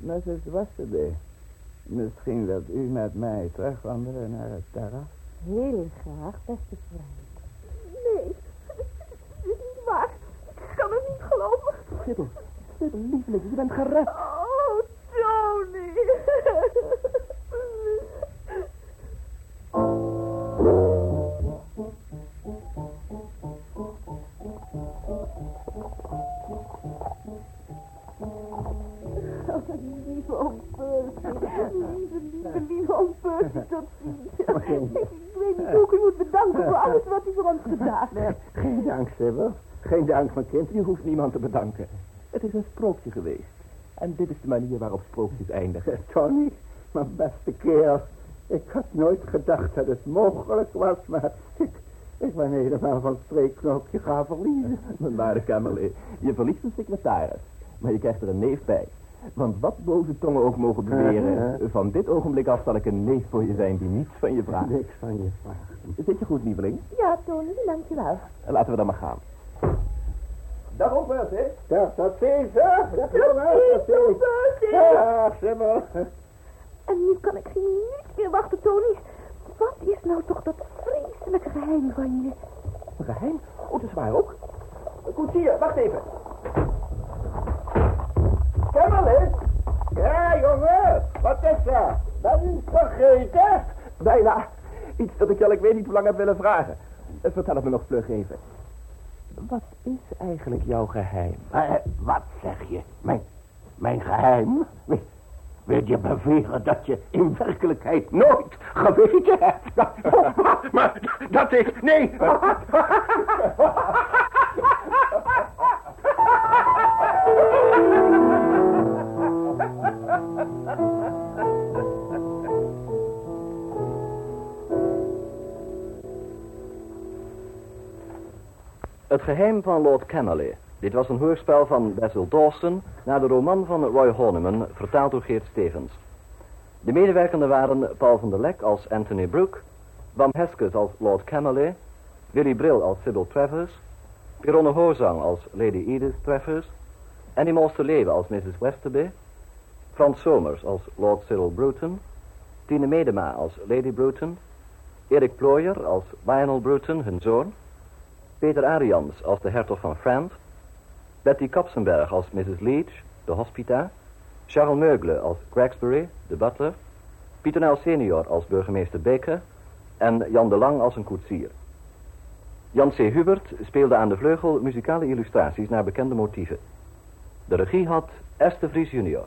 Mrs. Westerby, misschien wilt u met mij terugwandelen naar het terras? Heel graag, beste vriend. Nee, het is niet waar. Ik kan het niet geloven. Sybil, Sybil, lieveling, je bent gered. Oh, Tony. lieve oom Percy. Lieve, lieve, lieve oom Percy, tot ziens. Ik weet niet hoe ik u moet bedanken voor alles wat u voor ons gedaan hebt. Geen dank, Sybil. Geen dank, mijn kind. Je hoeft niemand te bedanken. Het is een sprookje geweest. En dit is de manier waarop sprookjes eindigen. Tony, mijn beste kerel. Ik had nooit gedacht dat het mogelijk was, maar ik, ik ben helemaal van het streekknoopje gaan verliezen. Mijn waarde Kamerlee, je verliest een secretaris. Maar je krijgt er een neef bij. Want wat boze tongen ook mogen beweren... van dit ogenblik af zal ik een neef voor je zijn die niets van je vraagt. Niks van je vraagt. Zit je goed, lieveling? Ja, Tony, dankjewel. Laten we dan maar gaan. Dag op, Percy. Dag, tot ziens, hè. Dag, jongens, tot ziens. Dag, Sybil. En nu kan ik geen minuut meer wachten, Tony. Wat is nou toch dat vreselijke geheim van je? Een geheim? Oh, dat is waar ook. Koetsier, wacht even. Camerlid? Ja, jongen. Wat is er? Dat is vergeten. Bijna. Iets dat ik al ik weet niet hoe lang heb willen vragen. Eh, Vertel het me nog vlug even. Wat is eigenlijk jouw geheim? Eh, wat zeg je? Mijn, mijn geheim? Wil- Wil je beweren dat je in werkelijkheid nooit geweten hebt? maar, maar dat is... Nee! Het geheim van Lord Camerley. Dit was een hoorspel van Basil Dawson naar de roman van Roy Horniman, vertaald door Geert Stevens. De medewerkenden waren Paul van der Lek als Anthony Brooke, Bam Heskes als Lord Camerley, Willy Brill als Sybil Travers, Pironne Hoorzang als Lady Edith Travers, Annie Monster Leeuwen als Mrs. Westerby, Frans Somers als Lord Cyril Bruton, Tine Medema als Lady Bruton, Erik Plooyer als Lionel Bruton, hun zoon, Peter Arians als de hertog van Friend, Betty Kapsenberg als Mrs. Leach, de hospita, Charles Meugle als Gregsbury, de butler, Pieter Nel senior als burgemeester Baker en Jan de Lang als een koetsier. Jan C. Hubert speelde aan de vleugel muzikale illustraties naar bekende motieven. De regie had Esther Vries junior.